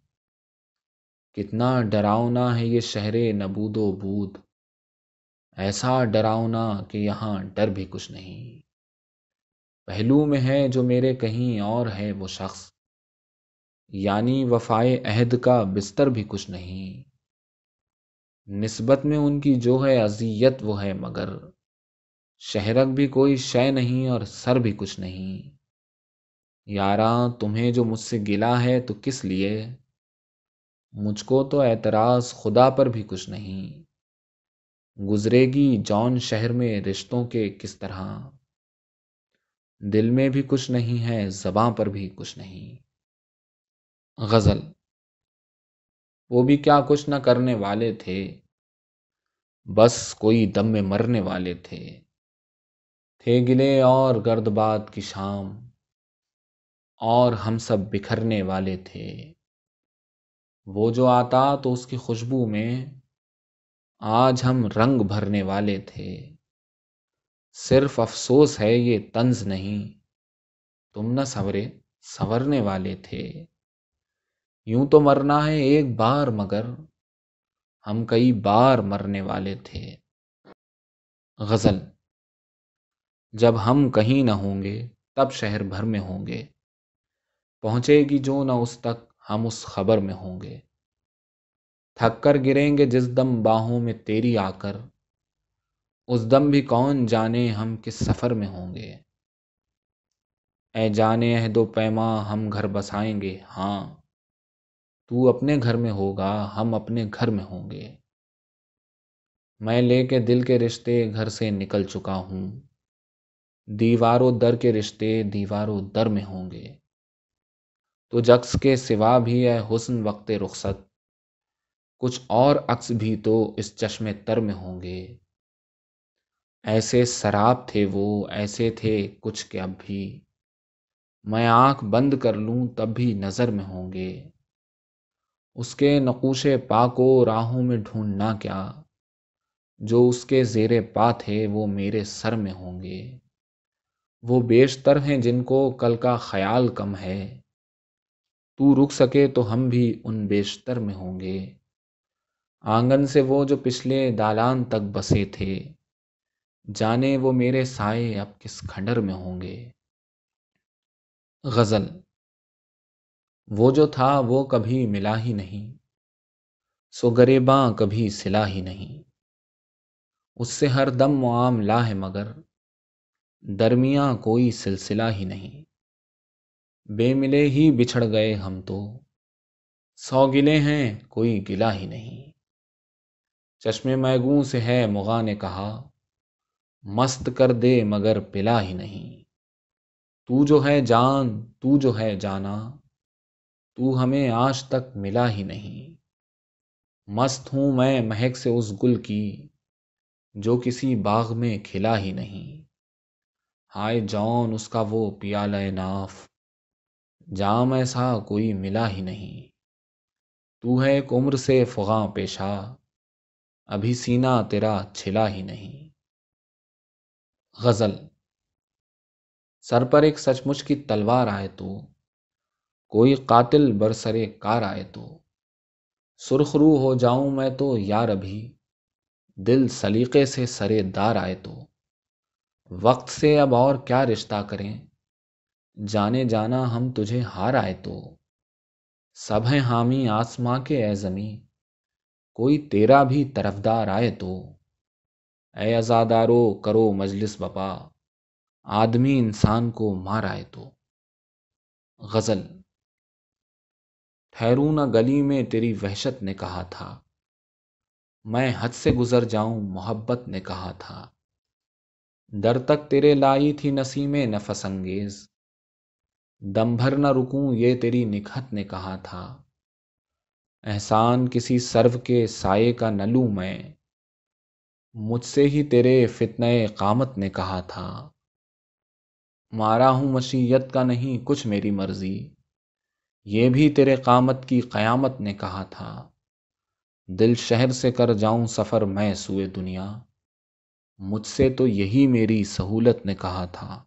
کتنا ڈراؤنا ہے یہ شہر نبود و بود۔ ایسا ڈراؤنا کہ یہاں ڈر بھی کچھ نہیں۔ پہلو میں ہے جو میرے کہیں اور ہے وہ شخص۔ یعنی وفائے عہد کا بستر بھی کچھ نہیں۔ نسبت میں ان کی جو ہے اذیت وہ ہے، مگر شہرک بھی کوئی شے نہیں اور سر بھی کچھ نہیں۔ یاراں تمہیں جو مجھ سے گلا ہے تو کس لیے؟ مجھ کو تو اعتراض خدا پر بھی کچھ نہیں۔ گزرے گی جون شہر میں رشتوں کے کس طرح؟ دل میں بھی کچھ نہیں ہے، زباں پر بھی کچھ نہیں۔ غزل۔ وہ بھی کیا کچھ نہ کرنے والے تھے، بس کوئی دم میں مرنے والے تھے۔ تھے گلے اور گرد باد کی شام، اور ہم سب بکھرنے والے تھے۔ وہ جو آتا تو اس کی خوشبو میں، آج ہم رنگ بھرنے والے تھے۔ صرف افسوس ہے یہ طنز نہیں۔ تم نہ سورے، سورنے والے تھے۔ یوں تو مرنا ہے ایک بار مگر ہم کئی بار مرنے والے تھے۔ غزل، جب ہم کہیں نہ ہوں گے تب شہر بھر میں ہوں گے۔ پہنچے گی جو نہ اس تک، ہم اس خبر میں ہوں گے۔ تھک کر گریں گے جس دم باہوں میں تیری آ کر۔ اس دم بھی کون جانے ہم کس سفر میں ہوں گے؟ اے جانے عہد و پیما، ہم گھر بسائیں گے۔ ہاں تو اپنے گھر میں ہوگا، ہم اپنے گھر میں ہوں گے۔ میں لے کے دل کے رشتے گھر سے نکل چکا ہوں۔ دیواروں در کے رشتے دیواروں در میں ہوں گے۔ تو جکس کے سوا بھی ہے حسن وقت رخصت، کچھ اور عکس بھی تو اس چشم تر میں ہوں گے۔ ایسے شراب تھے وہ، ایسے تھے کچھ کہ اب بھی۔ میں آنکھ بند کر لوں تب بھی نظر میں ہوں گے۔ اس کے نقوش پا کو راہوں میں ڈھونڈنا کیا۔ جو اس کے زیر پا تھے وہ میرے سر میں ہوں گے۔ وہ بیشتر ہیں جن کو کل کا خیال کم ہے۔ تو رک سکے تو ہم بھی ان بیشتر میں ہوں گے۔ آنگن سے وہ جو پچھلے دالان تک بسے تھے۔ جانے وہ میرے سائے اب کس کھنڈر میں ہوں گے۔ غزل وہ جو تھا وہ کبھی ملا ہی نہیں، سو گریباں کبھی سلا ہی نہیں۔ اس سے ہر دم معاملہ ہے مگر، درمیاں کوئی سلسلہ ہی نہیں۔ بے ملے ہی بچھڑ گئے ہم تو، سو گلے ہیں کوئی گلا ہی نہیں۔ چشم میگوں سے ہے مغا نے کہا مست کر دے مگر پلا ہی نہیں۔ تو جو ہے جان، تو جو ہے جانا، تو ہمیں آج تک ملا ہی نہیں۔ مست ہوں میں مہک سے اس گل کی، جو کسی باغ میں کھلا ہی نہیں۔ ہائے جون اس کا وہ پیالہ ناف۔ جام ایسا کوئی ملا ہی نہیں۔ تو ہے ایک عمر سے فغاں پیشہ۔ ابھی سینہ تیرا چھلا ہی نہیں۔ غزل۔ سر پر ایک سچ مچ کی تلوار آئے تو، کوئی قاتل برسرے کار آئے تو سرخ رو ہو جاؤں میں تو یار ابھی دل سلیقے سے سرے دار آئے تو۔ وقت سے اب اور کیا رشتہ کریں؟ جانے جانا ہم تجھے ہار آئے تو۔ سب ہیں حامی آسماں کے اے زمیں کوئی تیرا بھی طرفدار آئے تو۔ اے ازادارو کرو مجلس بپا۔ آدمی انسان کو مار آئے تو۔ غزل۔ ٹھہروں نہ گلی میں تیری وحشت نے کہا تھا۔ میں حد سے گزر جاؤں، محبت نے کہا تھا۔ در تک تیرے لائی تھی نسیم نفس انگیز۔ دم بھر نہ رکوں، یہ تیری نکھت نے کہا تھا۔ احسان کسی سرو کے سائے کا نلوں میں۔ مجھ سے ہی تیرے فتنہ قامت نے کہا تھا۔ مارا ہوں مشیت کا نہیں، کچھ میری مرضی۔ یہ بھی تیرے قامت کی قیامت نے کہا تھا۔ دل شہر سے کر جاؤں سفر میں سوئے دنیا۔ مجھ سے تو یہی میری سہولت نے کہا تھا۔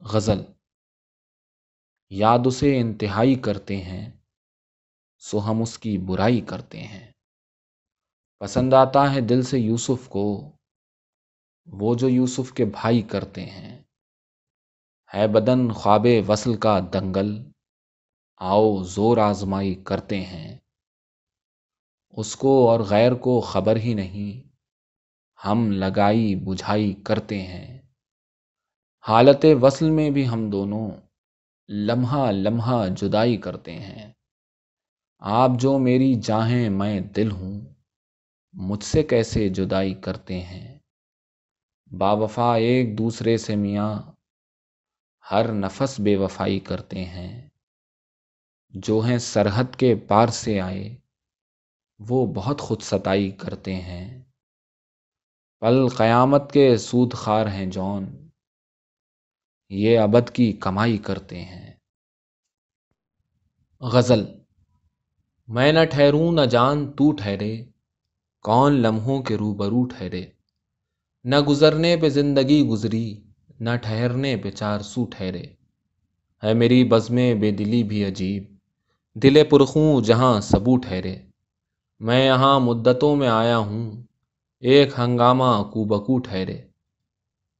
غزل۔ یاد اسے انتہائی کرتے ہیں، سو ہم اس کی برائی کرتے ہیں۔ پسند آتا ہے دل سے یوسف کو۔ وہ جو یوسف کے بھائی کرتے ہیں۔ ہے بدن خواب وصل کا دنگل۔ آؤ زور آزمائی کرتے ہیں۔ اس کو اور غیر کو خبر ہی نہیں۔ ہم لگائی بجھائی کرتے ہیں۔ حالت وصل میں بھی ہم دونوں لمحہ لمحہ جدائی کرتے ہیں۔ آپ جو میری جاہیں میں دل ہوں۔ مجھ سے کیسے جدائی کرتے ہیں؟ با وفا ایک دوسرے سے میاں، ہر نفس بے وفائی کرتے ہیں۔ جو ہیں سرحد کے پار سے آئے، وہ بہت خود ستائی کرتے ہیں۔ پل قیامت کے سود خار ہیں جون، یہ ابد کی کمائی کرتے ہیں۔ غزل، میں نہ ٹھہروں، نہ جان تو ٹھہرے۔ کون لمحوں کے روبرو ٹھہرے؟ نہ گزرنے پہ زندگی گزری، نہ ٹھہرنے پہ چار سو ٹھہرے۔ ہے میری بزمیں بے دلی بھی عجیب، دل پرخوں جہاں سبو ٹھہرے۔ میں یہاں مدتوں میں آیا ہوں، ایک ہنگامہ کو بکو ٹھہرے۔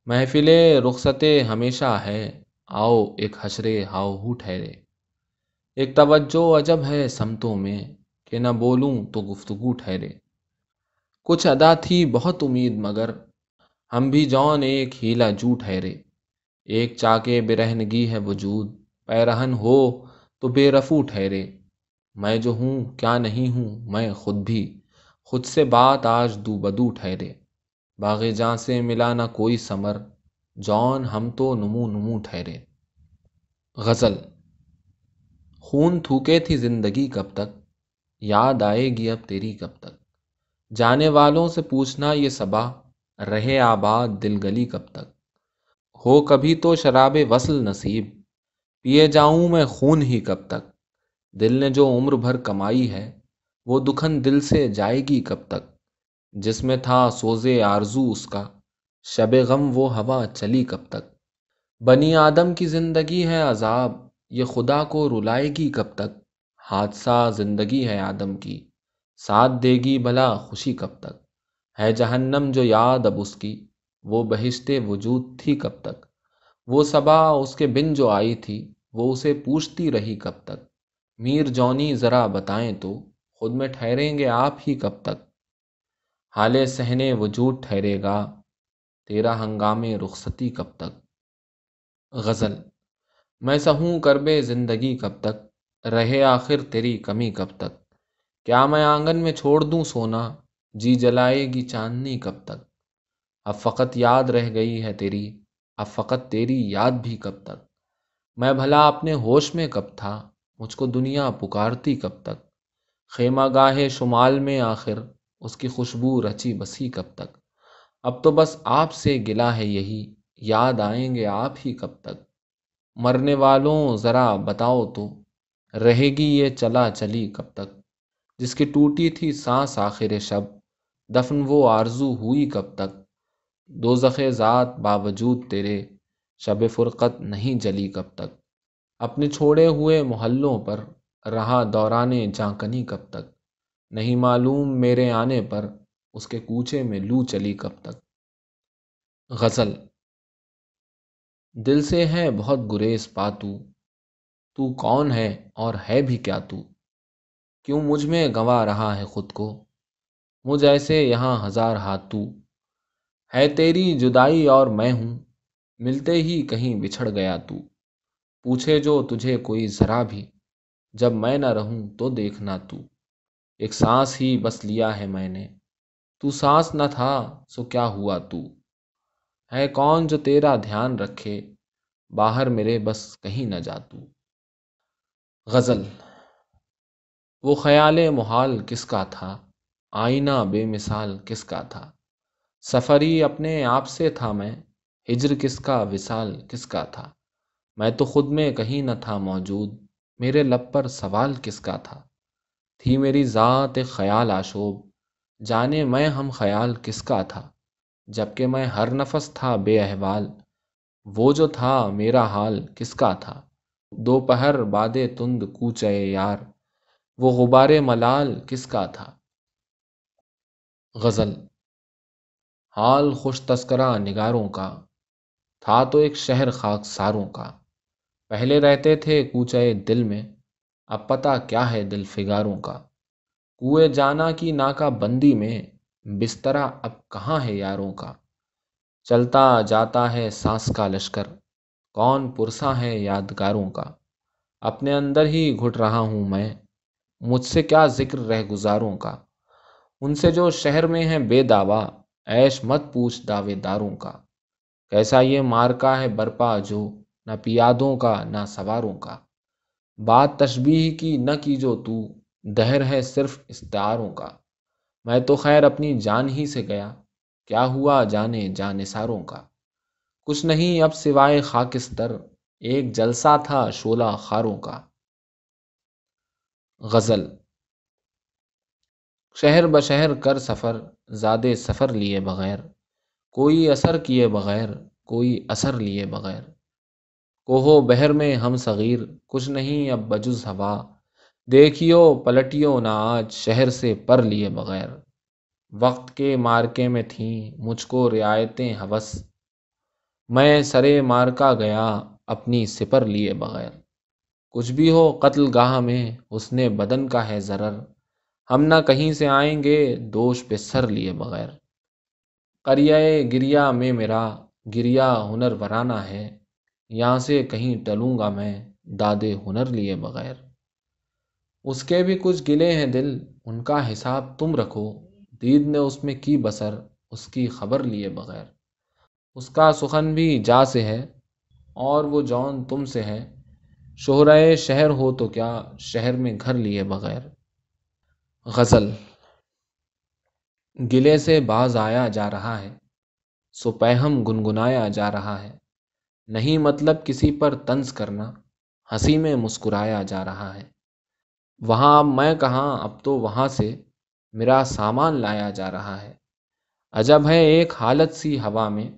محفل رخصت ہمیشہ ہے، آؤ ایک حشرے ہاؤ ہو ٹھہرے۔ ایک توجہ عجب ہے سمتوں میں، کہ نہ بولوں تو گفتگو ٹھہرے۔ کچھ ادا تھی بہت امید، مگر ہم بھی جون ایک ہیلا جو ٹھہرے ایک چاکے برہنگی ہے وجود۔ پیرہن ہو تو بے رفو ٹھہرے میں جو ہوں، کیا نہیں ہوں؟ میں خود بھی۔ خود سے بات آج دو بدو ٹھہرے باغ جاں سے ملا نہ کوئی سمر جون ہم تو نمو نمو ٹھہرے غزل۔ خون تھوکے تھی زندگی کب تک؟ یاد آئے گی اب تیری کب تک؟ جانے والوں سے پوچھنا یہ صبا رہے آباد دل گلی کب تک؟ ہو کبھی تو شراب وصل نصیب، پیے جاؤں میں خون ہی کب تک؟ دل نے جو عمر بھر کمائی ہے، وہ دکھن دل سے جائے گی کب تک؟ جس میں تھا سوزے آرزو اس کا، شب غم وہ ہوا چلی کب تک؟ بنی آدم کی زندگی ہے عذاب، یہ خدا کو رلائے گی کب تک؟ حادثہ زندگی ہے آدم کی۔ ساتھ دے گی بھلا خوشی کب تک؟ ہے جہنم جو یاد اب اس کی، وہ بہشتے وجود تھی کب تک؟ وہ صبا اس کے بن جو آئی تھی، وہ اسے پوچھتی رہی کب تک؟ میر جونی ذرا بتائیں تو خود میں ٹھہریں گے آپ ہی کب تک؟ حال سہنے وجود ٹھہرے گا، تیرا ہنگام رخصتی کب تک؟ غزل، میں سہوں کربے زندگی کب تک؟ رہے آخر تیری کمی کب تک؟ کیا میں آنگن میں چھوڑ دوں سونا؟ جی جلائے گی چاندنی کب تک؟ اب فقط یاد رہ گئی ہے تیری، اب فقط تیری یاد بھی کب تک؟ میں بھلا اپنے ہوش میں کب تھا؟ مجھ کو دنیا پکارتی کب تک؟ خیمہ گاہ شمال میں آخر، اس کی خوشبو رچی بسی کب تک؟ اب تو بس آپ سے گلا ہے یہی، یاد آئیں گے آپ ہی کب تک؟ مرنے والوں، ذرا بتاؤ تو، رہے گی یہ چلا چلی کب تک؟ جس کی ٹوٹی تھی سانس آخر شب، دفن وہ آرزو ہوئی کب تک؟ دو زخے ذات باوجود تیرے شب فرقت نہیں جلی کب تک؟ اپنے چھوڑے ہوئے محلوں پر رہا دورانے جانکنی کب تک؟ نہیں معلوم میرے آنے پر اس کے کوچے میں لو چلی کب تک؟ غزل، دل سے ہے بہت گریز پاتو تو کون ہے اور ہے بھی کیا تو؟ کیوں مجھ میں گنوا رہا ہے خود کو؟ مجھ ایسے یہاں ہزار ہاتھو ہے تیری جدائی اور میں ہوں، ملتے ہی کہیں بچھڑ گیا تو۔ پوچھے جو تجھے کوئی ذرا بھی، جب میں نہ رہوں تو دیکھنا تو۔ ایک سانس ہی بس لیا ہے میں نے۔ تو سانس نہ تھا سو کیا ہوا تو؟ ہے کون جو تیرا دھیان رکھے، باہر میرے بس کہیں نہ جا تو۔ غزل وہ خیال محال کس کا تھا؟ آئینہ بے مثال کس کا تھا؟ سفری اپنے آپ سے تھا میں، ہجر کس کا؟ وصال کس کا تھا؟ میں تو خود میں کہیں نہ تھا موجود، میرے لب پر سوال کس کا تھا؟ تھی میری ذات خیال آشوب، جانے میں ہم خیال کس کا تھا؟ جبکہ میں ہر نفس تھا بے احوال، وہ جو تھا میرا حال کس کا تھا؟ دوپہر باد تند کوچے یار وہ غبار ملال کس کا تھا؟ غزل۔ حال خوش تذکرہ نگاروں کا، تھا تو ایک شہر خاک ساروں کا۔ پہلے رہتے تھے کوچے دل میں، اب پتہ کیا ہے دل فگاروں کا۔ کوئے جانا کی ناکہ بندی میں بسترا اب کہاں ہے یاروں کا۔ چلتا جاتا ہے سانس کا لشکر، کون پرسا ہے یادگاروں کا۔ اپنے اندر ہی گھٹ رہا ہوں میں مجھ سے کیا ذکر رہ گزاروں کا؟ ان سے جو شہر میں ہے بے دعویٰ ایش مت پوچھ دعوے داروں کا۔ کیسا یہ مارکا ہے برپا جو نہ پیادوں کا نہ سواروں کا۔ بات تشبیح کی نہ کی جو تو، دہر ہے صرف استعاروں کا۔ میں تو خیر اپنی جان ہی سے گیا، کیا ہوا جانے جان ساروں کا۔ کچھ نہیں اب سوائے خاکستر، ایک جلسہ تھا شولہ خاروں کا۔ غزل۔ شہر بشہر کر سفر زیادہ سفر لیے بغیر۔ کوئی اثر کیے بغیر، کوئی اثر لیے بغیر۔ کوہو بہر میں ہم صغیر، کچھ نہیں اب بجز ہوا۔ دیکھیو پلٹیو نہ آج، شہر سے پر لیے بغیر۔ وقت کے مارکے میں تھیں مجھ کو رعایتیں حوث میں سرے مارکا گیا، اپنی سپر لیے بغیر۔ کچھ بھی ہو قتل گاہ میں، اس نے بدن کا ہے ضرر۔ ہم نہ کہیں سے آئیں گے، دوش پہ سر لیے بغیر۔ کریائے گریا میں میرا گریا ہنر ورانہ ہے۔ یہاں سے کہیں ٹلوں گا میں، دادے ہنر لیے بغیر۔ اس کے بھی کچھ گلے ہیں دل، ان کا حساب تم رکھو۔ دید نے اس میں کی بسر اس کی خبر لیے بغیر۔ اس کا سخن بھی جا سے ہے، اور وہ جون تم سے ہے۔ شہرائے شہر ہو تو کیا شہر میں گھر لیے بغیر؟ غزل۔ گلے سے باز آیا جا رہا ہے سپہم گنگنایا جا رہا ہے۔ نہیں مطلب کسی پر طنز کرنا، ہنسی میں مسکرایا جا رہا ہے۔ وہاں اب میں کہاں، اب تو وہاں سے میرا سامان لایا جا رہا ہے۔ عجب ہے ایک حالت سی ہوا میں،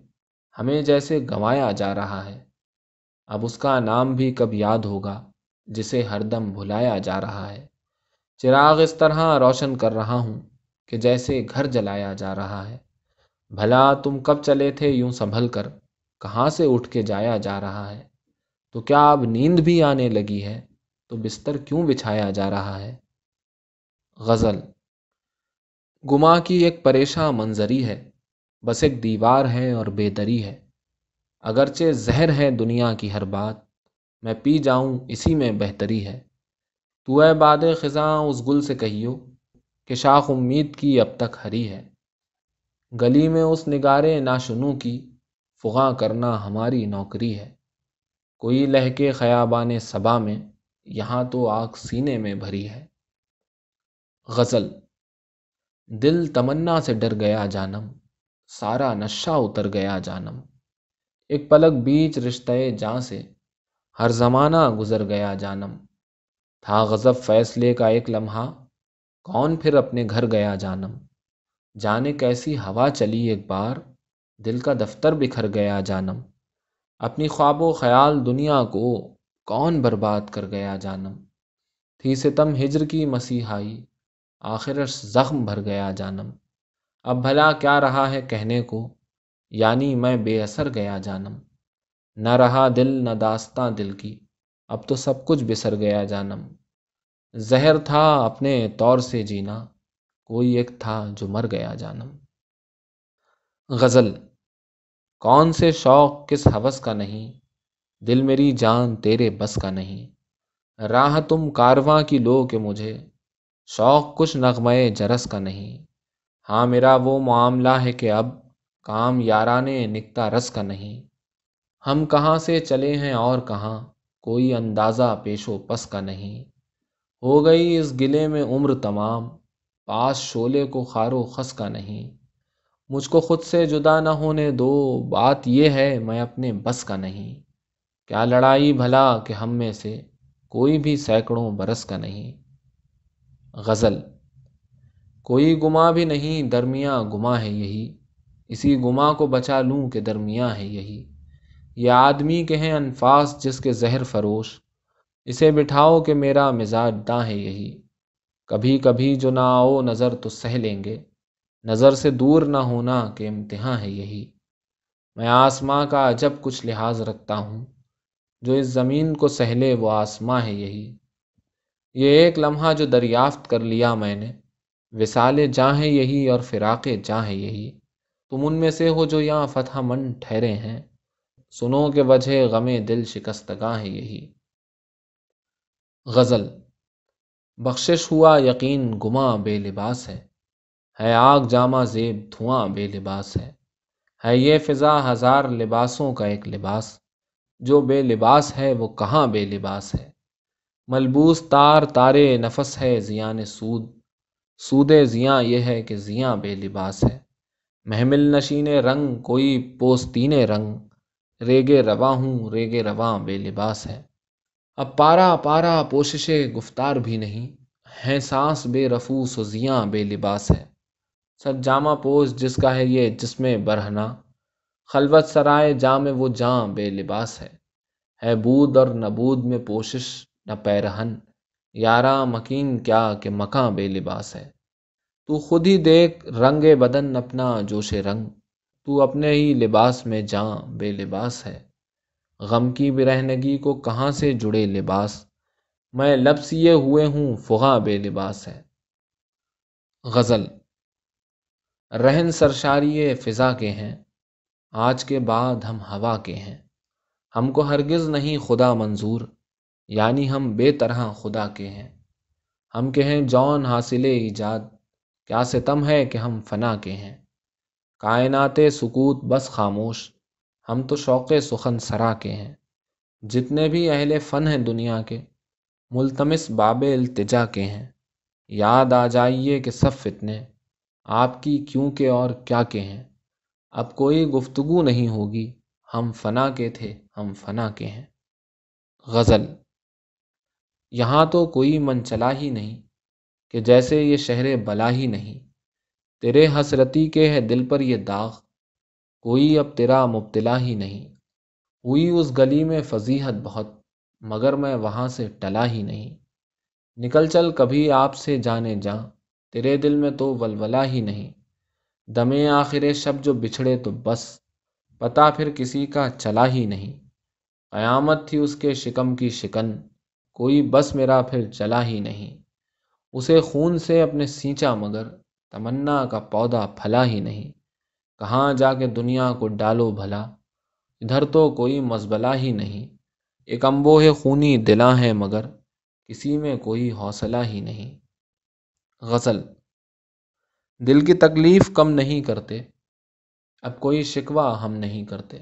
ہمیں جیسے گنوایا جا رہا ہے۔ اب اس کا نام بھی کب یاد ہوگا جسے ہر دم بھلایا جا رہا ہے۔ چراغ اس طرح روشن کر رہا ہوں کہ جیسے گھر جلایا جا رہا ہے۔ بھلا تم کب چلے تھے یوں سنبھل کر، کہاں سے اٹھ کے جایا جا رہا ہے؟ تو کیا اب نیند بھی آنے لگی ہے؟ تو بستر کیوں بچھایا جا رہا ہے؟ غزل۔ گما کی ایک پریشاں منظری ہے، بس ایک دیوار ہے اور بے دری ہے۔ اگرچہ زہر ہے دنیا کی ہر بات، میں پی جاؤں اسی میں بہتری ہے۔ تو اے باد خزاں، اس گل سے کہیو کہ شاخ امید کی اب تک ہری ہے۔ گلی میں اس نگارے ناشنو کی فغاں کرنا ہماری نوکری ہے۔ کوئی لہکے خیابان صبا میں، یہاں تو آگ سینے میں بھری ہے۔ غزل، دل تمنا سے ڈر گیا جانم، سارا نشہ اتر گیا جانم۔ ایک پلک بیچ رشتہ جاں سے ہر زمانہ گزر گیا جانم۔ تھا غضب فیصلے کا ایک لمحہ، کون پھر اپنے گھر گیا جانم؟ جانے کیسی ہوا چلی ایک بار، دل کا دفتر بکھر گیا جانم۔ اپنی خواب و خیال دنیا کو کون برباد کر گیا جانم؟ تھی ستم ہجر کی مسیحائی، آخرش زخم بھر گیا جانم۔ اب بھلا کیا رہا ہے کہنے کو؟ یعنی میں بے اثر گیا جانم۔ نہ رہا دل، نہ داستاں دل کی۔ اب تو سب کچھ بسر گیا جانم۔ زہر تھا اپنے طور سے جینا۔ کوئی ایک تھا جو مر گیا جانم۔ غزل کون سے شوق کس حوث کا نہیں؟ دل میری جان تیرے بس کا نہیں۔ راہ تم کارواں کی لو کہ مجھے۔ شوق کچھ نغمے جرس کا نہیں۔ ہاں میرا وہ معاملہ ہے کہ اب کام یارانے نکتا رس کا نہیں۔ ہم کہاں سے چلے ہیں اور کہاں، کوئی اندازہ پیش و پس کا نہیں۔ ہو گئی اس گلے میں عمر تمام، پاس شولے کو خارو خس کا نہیں۔ مجھ کو خود سے جدا نہ ہونے دو، بات یہ ہے میں اپنے بس کا نہیں۔ کیا لڑائی بھلا کہ ہم میں سے کوئی بھی سینکڑوں برس کا نہیں۔ غزل کوئی گما بھی نہیں، درمیاں گما ہے یہی۔ اسی گما کو بچا لوں کہ درمیاں ہے یہی۔ یہ آدمی کے ہیں انفاس جس کے زہر فروش۔ اسے بٹھاؤ کہ میرا مزاج داں ہے یہی۔ کبھی کبھی جو نہ آؤ نظر تو سہ لیں گے۔ نظر سے دور نہ ہونا کہ امتحان ہے یہی۔ میں آسماں کا عجب کچھ لحاظ رکھتا ہوں۔ جو اس زمین کو سہلے وہ آسماں ہے یہی۔ یہ ایک لمحہ جو دریافت کر لیا میں نے۔ وسال جاں ہے یہی اور فراق جاں ہے یہی۔ تم ان میں سے ہو جو یہاں فتح من ٹھہرے ہیں۔ سنو کہ وجہ غم دل شکستگاں ہے یہی۔ غزل، بخشش ہوا یقین گما بے لباس ہے۔ ہے آگ جامع زیب دھواں بے لباس ہے۔ ہے یہ فضا ہزار لباسوں کا ایک لباس۔ جو بے لباس ہے وہ کہاں بے لباس ہے؟ ملبوس تار تارے نفس ہے زیان سود۔ سود زیاں یہ ہے کہ زیاں بے لباس ہے۔ محمل نشین رنگ، کوئی پوستین رنگ۔ ریگے رواں ہوں، ریگے رواں بے لباس ہے۔ اب پارا پارا پوشش گفتار بھی نہیں۔ ہے سانس بے رفو سزیاں بے لباس ہے۔ سب جامع پوش، جس کا ہے یہ جس میں برہنا خلوت سرائے جام وہ جاں بے لباس ہے۔ ہے بود اور نبود میں پوشش، نہ پیرہن۔ یاراں مکین کیا کہ مکاں بے لباس ہے۔ تو خود ہی دیکھ رنگ بدن اپنا جوش رنگ۔ تو اپنے ہی لباس میں جاں بے لباس ہے۔ غم کی برہنگی کو کہاں سے جڑے لباس؟ میں لب سیے ہوئے ہوں فغاں بے لباس ہے۔ غزل رہن سرشاری فضا کے ہیں۔ آج کے بعد ہم ہوا کے ہیں۔ ہم کو ہرگز نہیں خدا منظور۔ یعنی ہم بے طرح خدا کے ہیں۔ ہم کہیں جون حاصل ایجاد۔ کیا ستم ہے کہ ہم فنا کے ہیں۔ کائنات سکوت بس خاموش، ہم تو شوق سخن سرا کے ہیں۔ جتنے بھی اہل فن ہیں دنیا کے، ملتمس باب التجا کے ہیں۔ یاد آ جائیے کہ سب فتنے آپ کی کیوں کے اور کیا کے ہیں۔ اب کوئی گفتگو نہیں ہوگی، ہم فنا کے تھے، ہم فنا کے ہیں۔ غزل، یہاں تو کوئی من چلا ہی نہیں۔ کہ جیسے یہ شہر بلا ہی نہیں، تیرے حسرتی کے ہے دل پر یہ داغ، کوئی اب تیرا مبتلا ہی نہیں۔ ہوئی اس گلی میں فضیحت بہت، مگر میں وہاں سے ٹلا ہی نہیں۔ نکل چل کبھی آپ سے جانے جا تیرے دل میں تو ولولا ہی نہیں۔ دمے آخر شب جو بچھڑے تو بس پتا پھر کسی کا چلا ہی نہیں۔ قیامت تھی اس کے شکم کی شکن، کوئی بس میرا پھر چلا ہی نہیں۔ اسے خون سے اپنے سینچا مگر تمنا کا پودا پھلا ہی نہیں۔ کہاں جا کے دنیا کو ڈالو بھلا؟ ادھر تو کوئی مزبلا ہی نہیں۔ ایک امبوہ خونی دلاں ہے مگر کسی میں کوئی حوصلہ ہی نہیں۔ غزل دل کی تکلیف کم نہیں کرتے، اب کوئی شکوہ ہم نہیں کرتے۔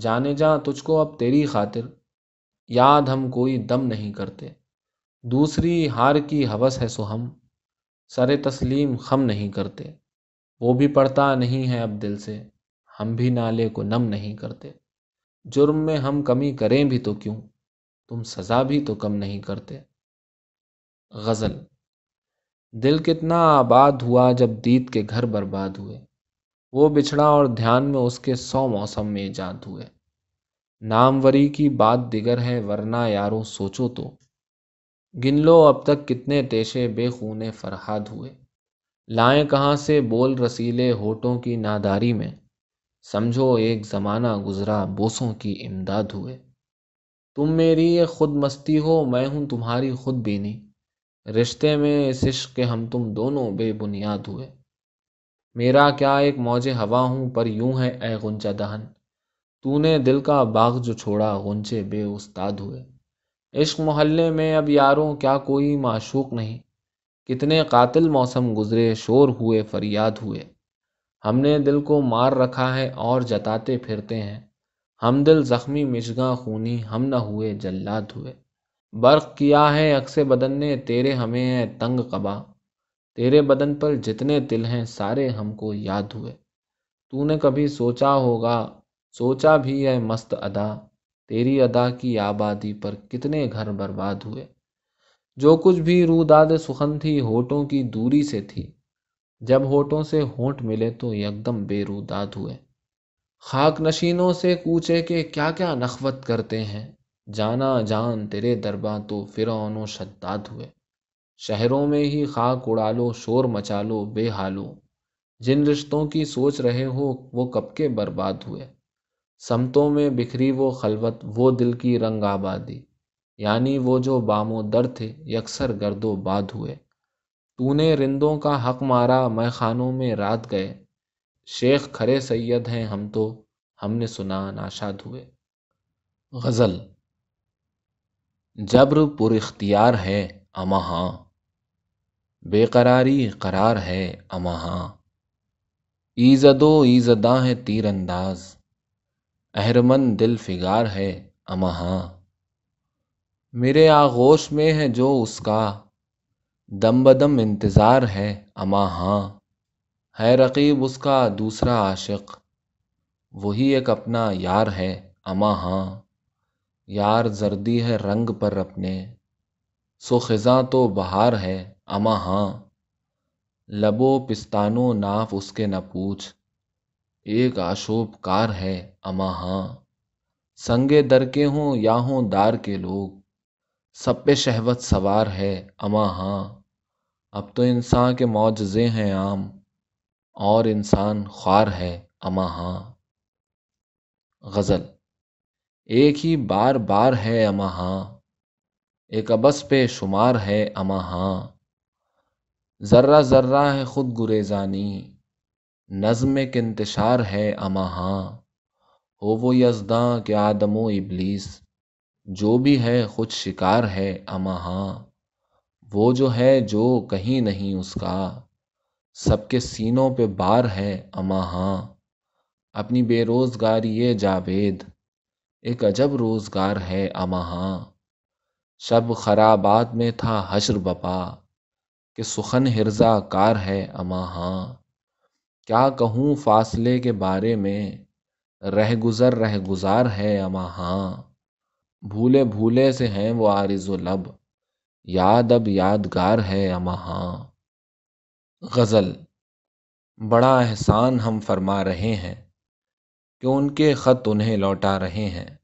جانے جا تجھ کو اب تیری خاطر، یاد ہم کوئی دم نہیں کرتے۔ دوسری ہار کی حوث ہے سو ہم۔ سر تسلیم خم نہیں کرتے۔ وہ بھی پڑھتا نہیں ہے اب دل سے۔ ہم بھی نالے کو نم نہیں کرتے۔ جرم میں ہم کمی کریں بھی تو کیوں؟ تم سزا بھی تو کم نہیں کرتے۔ غزل۔ دل کتنا آباد ہوا جب دید کے گھر برباد ہوئے۔ وہ بچھڑا اور دھیان میں اس کے سو موسم میں ایجاد ہوئے۔ ناموری کی بات دیگر ہے، ورنہ یاروں سوچو تو۔ گن لو اب تک کتنے تیشے بے خونے فرحاد ہوئے۔ لائیں کہاں سے بول رسیلے ہوٹوں کی ناداری میں۔ سمجھو ایک زمانہ گزرا بوسوں کی امداد ہوئے۔ تم میری یہ خود مستی ہو، میں ہوں تمہاری خود بینی۔ رشتے میں اس عشق کے ہم تم دونوں بے بنیاد ہوئے۔ میرا کیا ایک موج ہوا ہوں پر یوں ہے اے غنچہ دہن۔ تو نے دل کا باغ جو چھوڑا، غنچے بے استاد ہوئے۔ عشق محلے میں اب یاروں کیا کوئی معشوق نہیں۔ کتنے قاتل موسم گزرے، شور ہوئے، فریاد ہوئے۔ ہم نے دل کو مار رکھا ہے اور جتاتے پھرتے ہیں۔ ہم دل زخمی مشگاں خونی، ہم نہ ہوئے جلاد ہوئے۔ برق کیا ہے اکس بدن نے، تیرے ہمیں ہے تنگ قبا۔ تیرے بدن پر جتنے تل ہیں، سارے ہم کو یاد ہوئے۔ تو نے کبھی سوچا ہوگا، سوچا بھی ہے مست ادا۔ تیری ادا کی آبادی پر کتنے گھر برباد ہوئے۔ جو کچھ بھی روداد سخن تھی ہوٹوں کی دوری سے تھی۔ جب ہوٹوں سے ہونٹ ملے تو یکدم بے روداد ہوئے۔ خاک نشینوں سے کوچے کے کیا کیا نخوت کرتے ہیں۔ جانا جان تیرے درباں تو فرعون و شداد ہوئے۔ شہروں میں ہی خاک اڑا لو شور مچا لو بے حالو۔ جن رشتوں کی سوچ رہے ہو وہ کب کے برباد ہوئے۔ سمتوں میں بکھری وہ خلوت، وہ دل کی رنگ آبادی۔ یعنی وہ جو بام و در تھے یکسر گرد و باد ہوئے۔ تو نے رندوں کا حق مارا، میں خانوں میں رات گئے۔ شیخ کھرے سید ہیں ہم تو، ہم نے سنا ناشاد ہوئے۔ غزل، جبر پر اختیار ہے اما ہاں بے قراری قرار ہے اما ہاں۔ ایزد و ایزداں ہے تیر انداز۔ اہرمن دل فگار ہے، اما ہاں۔ میرے آغوش میں ہے جو اس کا۔ دم بدم انتظار ہے، اما ہاں۔ ہے رقیب اس کا دوسرا عاشق۔ وہی ایک اپنا یار ہے، اما ہاں۔ یار زردی ہے رنگ پر اپنے۔ سو خزاں تو بہار ہے، اما ہاں۔ لبو پستانو ناف اس کے نہ پوچھ۔ ایک آشوب کار ہے، اما ہاں۔ سنگے در کے ہوں، یا ہوں دار کے لوگ۔ سب پہ شہوت سوار ہے، اما ہاں۔ اب تو انسان کے معجزے ہیں عام۔ اور انسان خوار ہے، اما ہاں۔ غزل۔ ایک ہی بار بار ہے، اما ہاں۔ ایک ابس پہ شمار ہے، اما ہاں۔ ذرہ ذرہ ہے خود گریزانی۔ نظم کے انتشار ہے اما ہاں۔ ہو وہ یزداں کہ آدم و ابلیس۔ جو بھی ہے خود شکار ہے اما ہاں۔ وہ جو ہے جو کہیں نہیں اس کا۔ سب کے سینوں پہ بار ہے اما ہاں۔ اپنی بے روزگاری یہ جاوید۔ ایک عجب روزگار ہے اما ہاں۔ شب خرابات میں تھا حشر بپا۔ کہ سخن ہرزا کار ہے اما ہاں۔ کیا کہوں فاصلے کے بارے میں؟ رہ گزر، رہ گزار ہے اما ہاں۔ بھولے بھولے سے ہیں وہ عارض و لب۔ یاد اب یادگار ہے اما ہاں۔ غزل بڑا احسان ہم فرما رہے ہیں کہ ان کے خط انہیں لوٹا رہے ہیں۔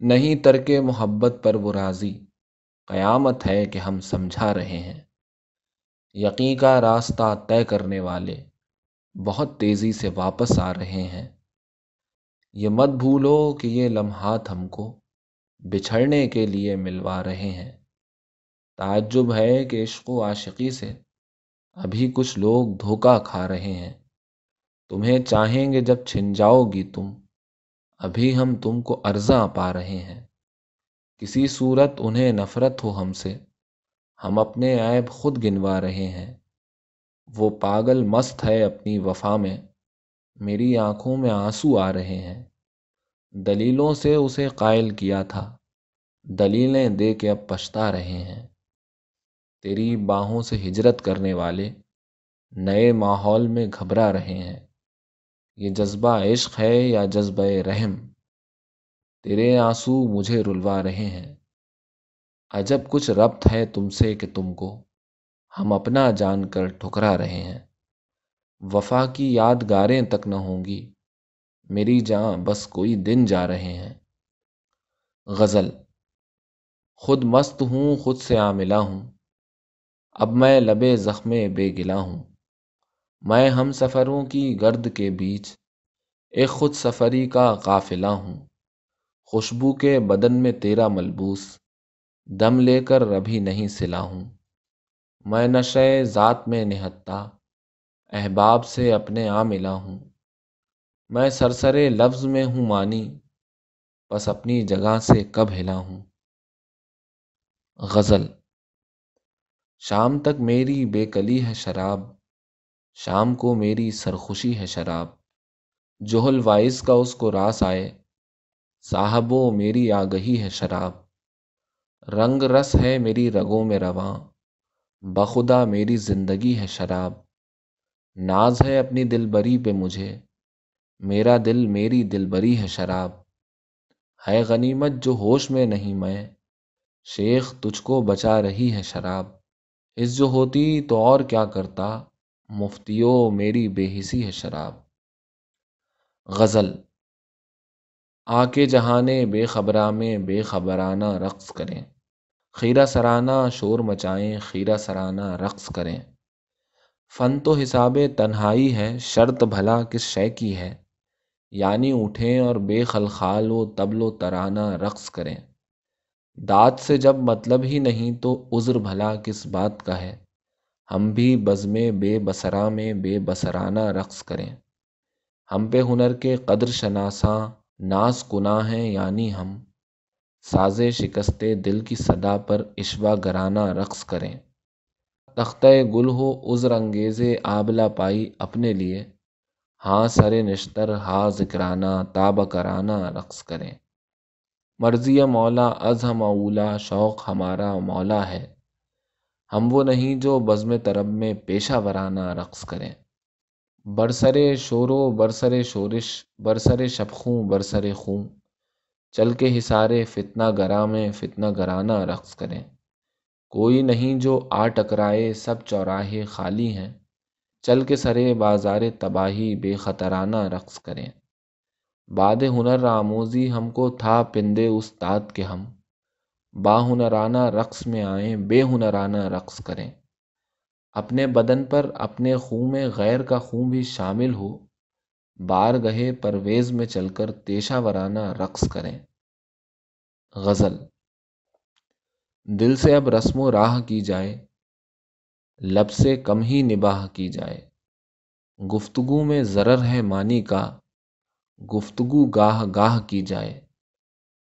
نہیں ترک محبت پر وہ راضی۔ قیامت ہے کہ ہم سمجھا رہے ہیں۔ یقین کا راستہ طے کرنے والے۔ بہت تیزی سے واپس آ رہے ہیں۔ یہ مت بھولو کہ یہ لمحات ہم کو بچھڑنے کے لیے ملوا رہے ہیں۔ تعجب ہے کہ عشق و عاشقی سے ابھی کچھ لوگ دھوکہ کھا رہے ہیں۔ تمہیں چاہیں گے جب چھن جاؤ گی تم، ابھی ہم تم کو ارزاں پا رہے ہیں۔ کسی صورت انہیں نفرت ہو ہم سے، ہم اپنے عیب خود گنوا رہے ہیں۔ وہ پاگل مست ہے اپنی وفا میں۔ میری آنکھوں میں آنسو آ رہے ہیں۔ دلیلوں سے اسے قائل کیا تھا۔ دلیلیں دے کے اب پچھتا رہے ہیں۔ تیری باہوں سے ہجرت کرنے والے نئے ماحول میں گھبرا رہے ہیں۔ یہ جذبہ عشق ہے یا جذبہ رحم؟ تیرے آنسو مجھے رلوا رہے ہیں۔ عجب کچھ ربط ہے تم سے کہ تم کو۔ ہم اپنا جان کر ٹھکرا رہے ہیں۔ وفا کی یادگاریں تک نہ ہوں گی۔ میری جاں بس کوئی دن جا رہے ہیں۔ غزل، خود مست ہوں، خود سے عاملہ ہوں۔ اب میں لبے زخم بے گلا ہوں۔ میں ہم سفروں کی گرد کے بیچ ایک خود سفری کا قافلہ ہوں۔ خوشبو کے بدن میں تیرا ملبوس، دم لے کر ابھی نہیں سلا ہوں۔ میں نشے ذات میں نہتا، احباب سے اپنے آ ملا ہوں۔ میں سرسرے لفظ میں ہوں مانی، بس اپنی جگہ سے کب ہلا ہوں۔ غزل، شام تک میری بے کلی ہے شراب، شام کو میری سرخوشی ہے شراب۔ جوہل وائز کا اس کو راس آئے صاحب و میری آگہی ہے شراب۔ رنگ رس ہے میری رگوں میں رواں۔ بخدا میری زندگی ہے شراب۔ ناز ہے اپنی دل بری پہ مجھے۔ میرا دل میری دل بری ہے شراب۔ ہے غنیمت جو ہوش میں نہیں میں۔ شیخ تجھ کو بچا رہی ہے شراب۔ اس جو ہوتی تو اور کیا کرتا۔ مفتیو میری بے حسی ہے شراب۔ غزل آ کے جہانے بے خبراں میں بے خبرانہ رقص کریں۔ خیرہ سرانہ شور مچائیں، خیرہ سرانہ رقص کریں۔ فن تو حساب تنہائی ہے، شرط بھلا کس شے کی ہے۔ یعنی اٹھیں اور بے خلخال و تبل و ترانہ رقص کریں۔ دانت سے جب مطلب ہی نہیں تو عذر بھلا کس بات کا ہے۔ ہم بھی بزم بے بسرا میں بے بسرانہ رقص کریں۔ ہم پہ ہنر کے قدر شناساں ناز کنا ہیں یعنی ہم۔ ساز شکست دل کی صدا پر اشوا گرانہ رقص کریں۔ تختہ گل ہو عذر انگیز آبلا پائی اپنے لیے۔ ہاں سر نشتر ہاں ذکرانہ تاب کرانہ رقص کریں۔ مرضی مولا، از ہم اولا، شوق ہمارا مولا ہے۔ ہم وہ نہیں جو بزم طرب میں پیشہ ورانہ رقص کریں۔ برسرے شور و برسر شورش برسر شبخوں برسر خوں چل کے حسارے فتنہ گرا میں فتنہ گرانہ رقص کریں۔ کوئی نہیں جو آ ٹکرائے، سب چوراہے خالی ہیں۔ چل کے سرے بازار تباہی، بے خطرانہ رقص کریں۔ باد ہنر آموزی ہم کو تھا پندے استاد کے ہم۔ با ہنرانہ رقص میں آئیں، بے ہنرانہ رقص کریں۔ اپنے بدن پر، اپنے خون میں غیر کا خون بھی شامل ہو۔ بار گہے پرویز میں چل کر تیشہ ورانہ رقص کریں۔ غزل دل سے اب رسم و راہ کی جائے، لب سے کم ہی نباہ کی جائے۔ گفتگو میں ضرر ہے معنی کا، گفتگو گاہ گاہ کی جائے۔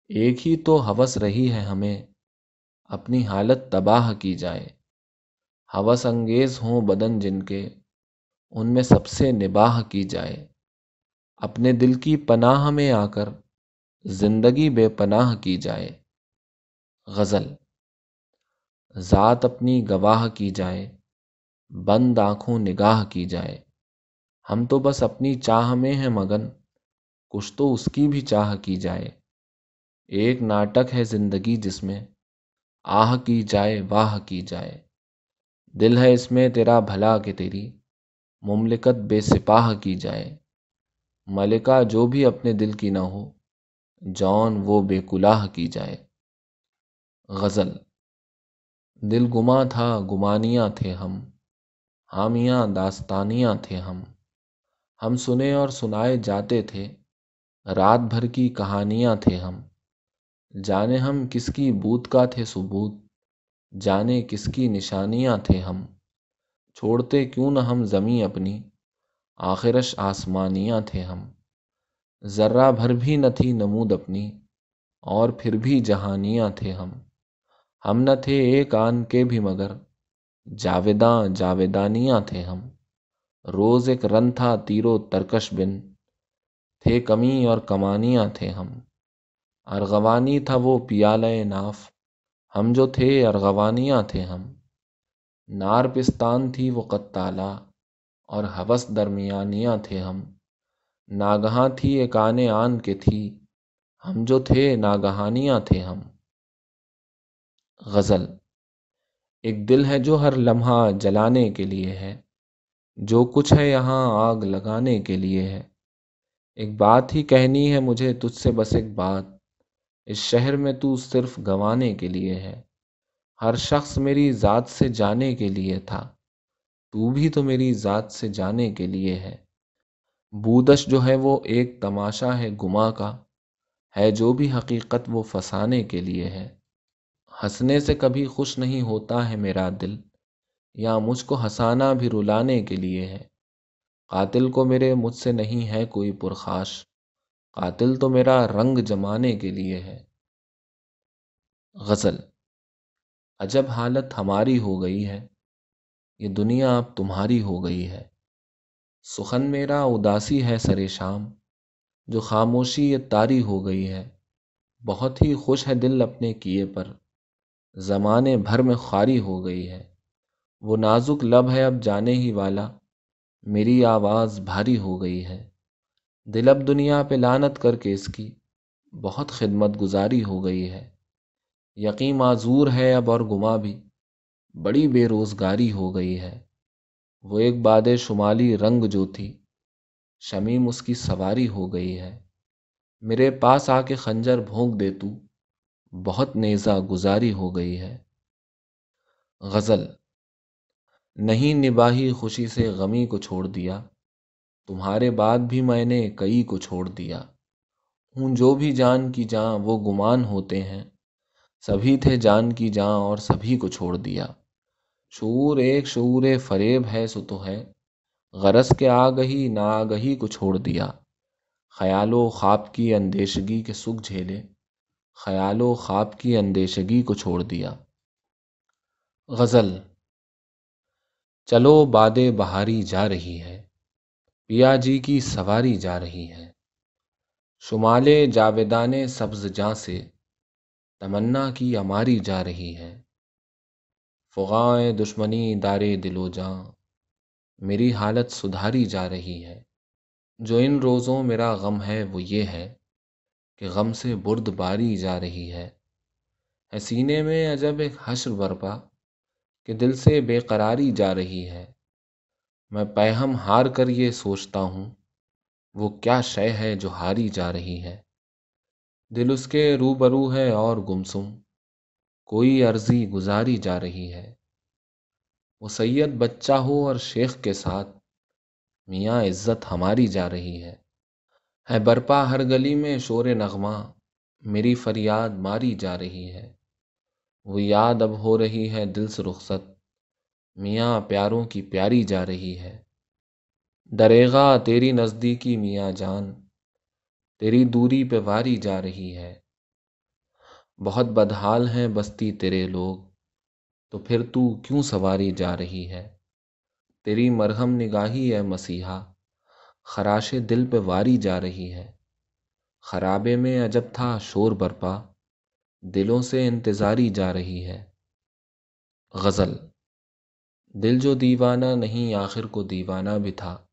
ایک ہی تو حوث رہی ہے ہمیں، اپنی حالت تباہ کی جائے۔ حوث انگیز ہوں بدن جن کے، ان میں سب سے نباہ کی جائے۔ اپنے دل کی پناہ میں آ کر زندگی بے پناہ کی جائے۔ غزل ذات اپنی گواہ کی جائے، بند آنکھوں نگاہ کی جائے۔ ہم تو بس اپنی چاہ میں ہیں مگن، کچھ تو اس کی بھی چاہ کی جائے۔ ایک ناٹک ہے زندگی جس میں آہ کی جائے، واہ کی جائے۔ دل ہے اس میں تیرا بھلا کہ تیری مملکت بے سپاہ کی جائے۔ ملکہ جو بھی اپنے دل کی نہ ہو جون وہ بے کلاہ کی جائے۔ غزل دل گما تھا، گمانیاں تھے ہم، حامیاں، داستانیاں تھے ہم۔ ہم سنے اور سنائے جاتے تھے، رات بھر کی کہانیاں تھے ہم۔ جانے ہم کس کی بوت کا تھے ثبوت، جانے کس کی نشانیاں تھے ہم۔ چھوڑتے کیوں نہ ہم زمیں اپنی۔ آخرش آسمانیاں تھے ہم۔ ذرہ بھر بھی نہ تھی نمود اپنی، اور پھر بھی جہانیاں تھے ہم۔ ہم نہ تھے ایک آن کے بھی مگر، جاویداں جاویدانیاں تھے ہم۔ روز ایک رن تھا تیرو ترکش بن، تھے کمی اور کمانیاں تھے ہم۔ ارغوانی تھا وہ پیالہ ناف، ہم جو تھے ارغوانیاں تھے ہم۔ نار پستان تھی وہ قطالہ اور حوث درمیانیاں تھے ہم۔ ناگہاں تھی ایک آنے آن کے تھی۔ ہم جو تھے ناگہانیاں تھے ہم۔ غزل۔ ایک دل ہے جو ہر لمحہ جلانے کے لیے ہے۔ جو کچھ ہے یہاں آگ لگانے کے لیے ہے۔ ایک بات ہی کہنی ہے مجھے تجھ سے بس ایک بات۔ اس شہر میں تو صرف گوانے کے لیے ہے۔ ہر شخص میری ذات سے جانے کے لیے تھا۔ تو بھی تو میری ذات سے جانے کے لیے ہے۔ بودش جو ہے وہ ایک تماشا ہے گما کا، ہے جو بھی حقیقت وہ فسانے کے لیے ہے۔ ہنسنے سے کبھی خوش نہیں ہوتا ہے میرا دل، یا مجھ کو ہنسانا بھی رلانے کے لیے ہے۔ قاتل کو میرے مجھ سے نہیں ہے کوئی پرخاش، قاتل تو میرا رنگ جمانے کے لیے ہے۔ غزل عجب حالت ہماری ہو گئی ہے۔ یہ دنیا اب تمہاری ہو گئی ہے۔ سخن میرا اداسی ہے سر شام، جو خاموشی یہ تاری ہو گئی ہے۔ بہت ہی خوش ہے دل اپنے کیے پر، زمانے بھر میں خواری ہو گئی ہے۔ وہ نازک لب ہے اب جانے ہی والا، میری آواز بھاری ہو گئی ہے۔ دل اب دنیا پہ لانت کر کے اس کی بہت خدمت گزاری ہو گئی ہے۔ یقین معذور ہے اب اور گما بھی۔ بڑی بے روزگاری ہو گئی ہے۔ وہ ایک باد شمالی رنگ جو تھی، شمیم اس کی سواری ہو گئی ہے۔ میرے پاس آ کے خنجر بھونک دے تو، بہت نیزہ گزاری ہو گئی ہے۔ غزل، نہیں نباہی خوشی سے غمی کو چھوڑ دیا، تمہارے بعد بھی میں نے کئی کو چھوڑ دیا۔ ہوں جو بھی جان کی جاں وہ گمان ہوتے ہیں۔ سبھی تھے جان کی جاں اور سبھی کو چھوڑ دیا۔ شعور ایک شعور فریب ہے، سو تو ہے۔ غرض کے آگہی نا آگہی کو چھوڑ دیا۔ خیال و خواب کی اندیشگی کے سکھ جھیلے۔ خیال و خواب کی اندیشگی کو چھوڑ دیا۔ غزل چلو باد بہاری جا رہی ہے۔ پیا جی کی سواری جا رہی ہے۔ شمال جاویدان سبز جاں سے تمنا کی اماری جا رہی ہے۔ فغائیں دشمنی دارے دل و جاں میری حالت سدھاری جا رہی ہے۔ جو ان روزوں میرا غم ہے وہ یہ ہے کہ غم سے برد باری جا رہی ہے۔ سینے میں عجب ایک حشر برپا کہ دل سے بے قراری جا رہی ہے۔ میں پہم ہار کر یہ سوچتا ہوں، وہ کیا شے ہے جو ہاری جا رہی ہے؟ دل اس کے روبرو ہے اور گمسم۔ کوئی عرضی گزاری جا رہی ہے۔ وہ سید بچہ ہو اور شیخ کے ساتھ۔ میاں عزت ہماری جا رہی ہے۔ ہے برپا ہر گلی میں شور نغمہ۔ میری فریاد ماری جا رہی ہے۔ وہ یاد اب ہو رہی ہے دل سے رخصت۔ میاں پیاروں کی پیاری جا رہی ہے۔ دریغا تیری نزدیکی میاں جان۔ تیری دوری پہ واری جا رہی ہے۔ بہت بدحال ہیں بستی تیرے لوگ، تو پھر تو کیوں سواری جا رہی ہے؟ تیری مرہم نگاہی ہے مسیحا، خراش دل پہ واری جا رہی ہے۔ خرابے میں عجب تھا شور برپا، دلوں سے انتظاری جا رہی ہے۔ غزل، دل جو دیوانہ نہیں آخر کو دیوانہ بھی تھا۔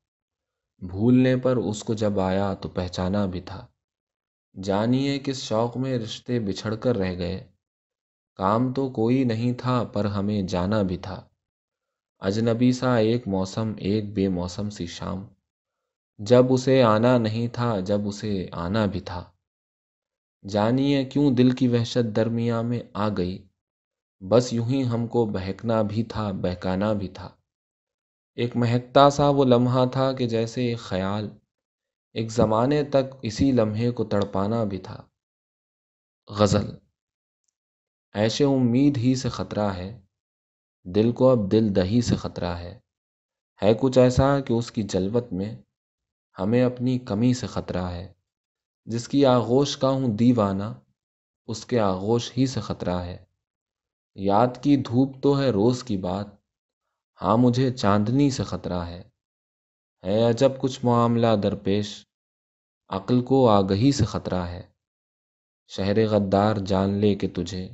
بھولنے پر اس کو جب آیا تو پہچانا بھی تھا۔ جانیے کس شوق میں رشتے بچھڑ کر رہ گئے۔ کام تو کوئی نہیں تھا پر ہمیں جانا بھی تھا۔ اجنبی سا ایک موسم، ایک بے موسم سی شام۔ جب اسے آنا نہیں تھا، جب اسے آنا بھی تھا۔ جانیے کیوں دل کی وحشت درمیاں میں آ گئی۔ بس یوں ہی ہم کو بہکنا بھی تھا، بہکانا بھی تھا۔ ایک مہکتا سا وہ لمحہ تھا کہ جیسے ایک خیال، ایک زمانے تک اسی لمحے کو تڑپانا بھی تھا۔ غزل ایشے امید ہی سے خطرہ ہے، دل کو اب دل دہی سے خطرہ ہے۔ ہے کچھ ایسا کہ اس کی جلوت میں ہمیں اپنی کمی سے خطرہ ہے۔ جس کی آغوش کا ہوں دیوانہ، اس کے آغوش ہی سے خطرہ ہے۔ یاد کی دھوپ تو ہے روز کی بات ہاں مجھے چاندنی سے خطرہ ہے۔ ہے عجب کچھ معاملہ درپیش عقل کو آگہی سے خطرہ ہے۔ شہر غدار جان لے کے تجھے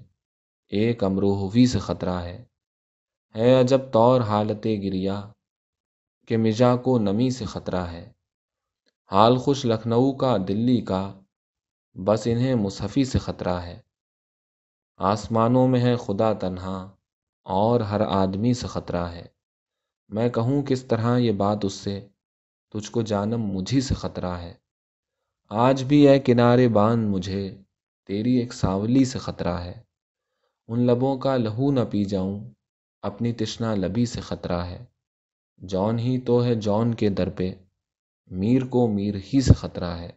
ایک امروہوی سے خطرہ ہے۔ ہے عجب طور حالت گریا کہ مجا کو نمی سے خطرہ ہے۔ حال خوش لکھنؤ کا، دلی کا، بس انہیں مصحفی سے خطرہ ہے۔ آسمانوں میں ہے خدا تنہا۔ اور ہر آدمی سے خطرہ ہے۔ میں کہوں کس طرح یہ بات اس سے، تجھ کو جانم مجھی سے خطرہ ہے۔ آج بھی ہے کنارے باندھ مجھے، تیری ایک ساولی سے خطرہ ہے۔ ان لبوں کا لہو نہ پی جاؤں، اپنی تشنا لبی سے خطرہ ہے۔ جون ہی تو ہے جون کے در پہ، میر کو میر ہی سے خطرہ ہے۔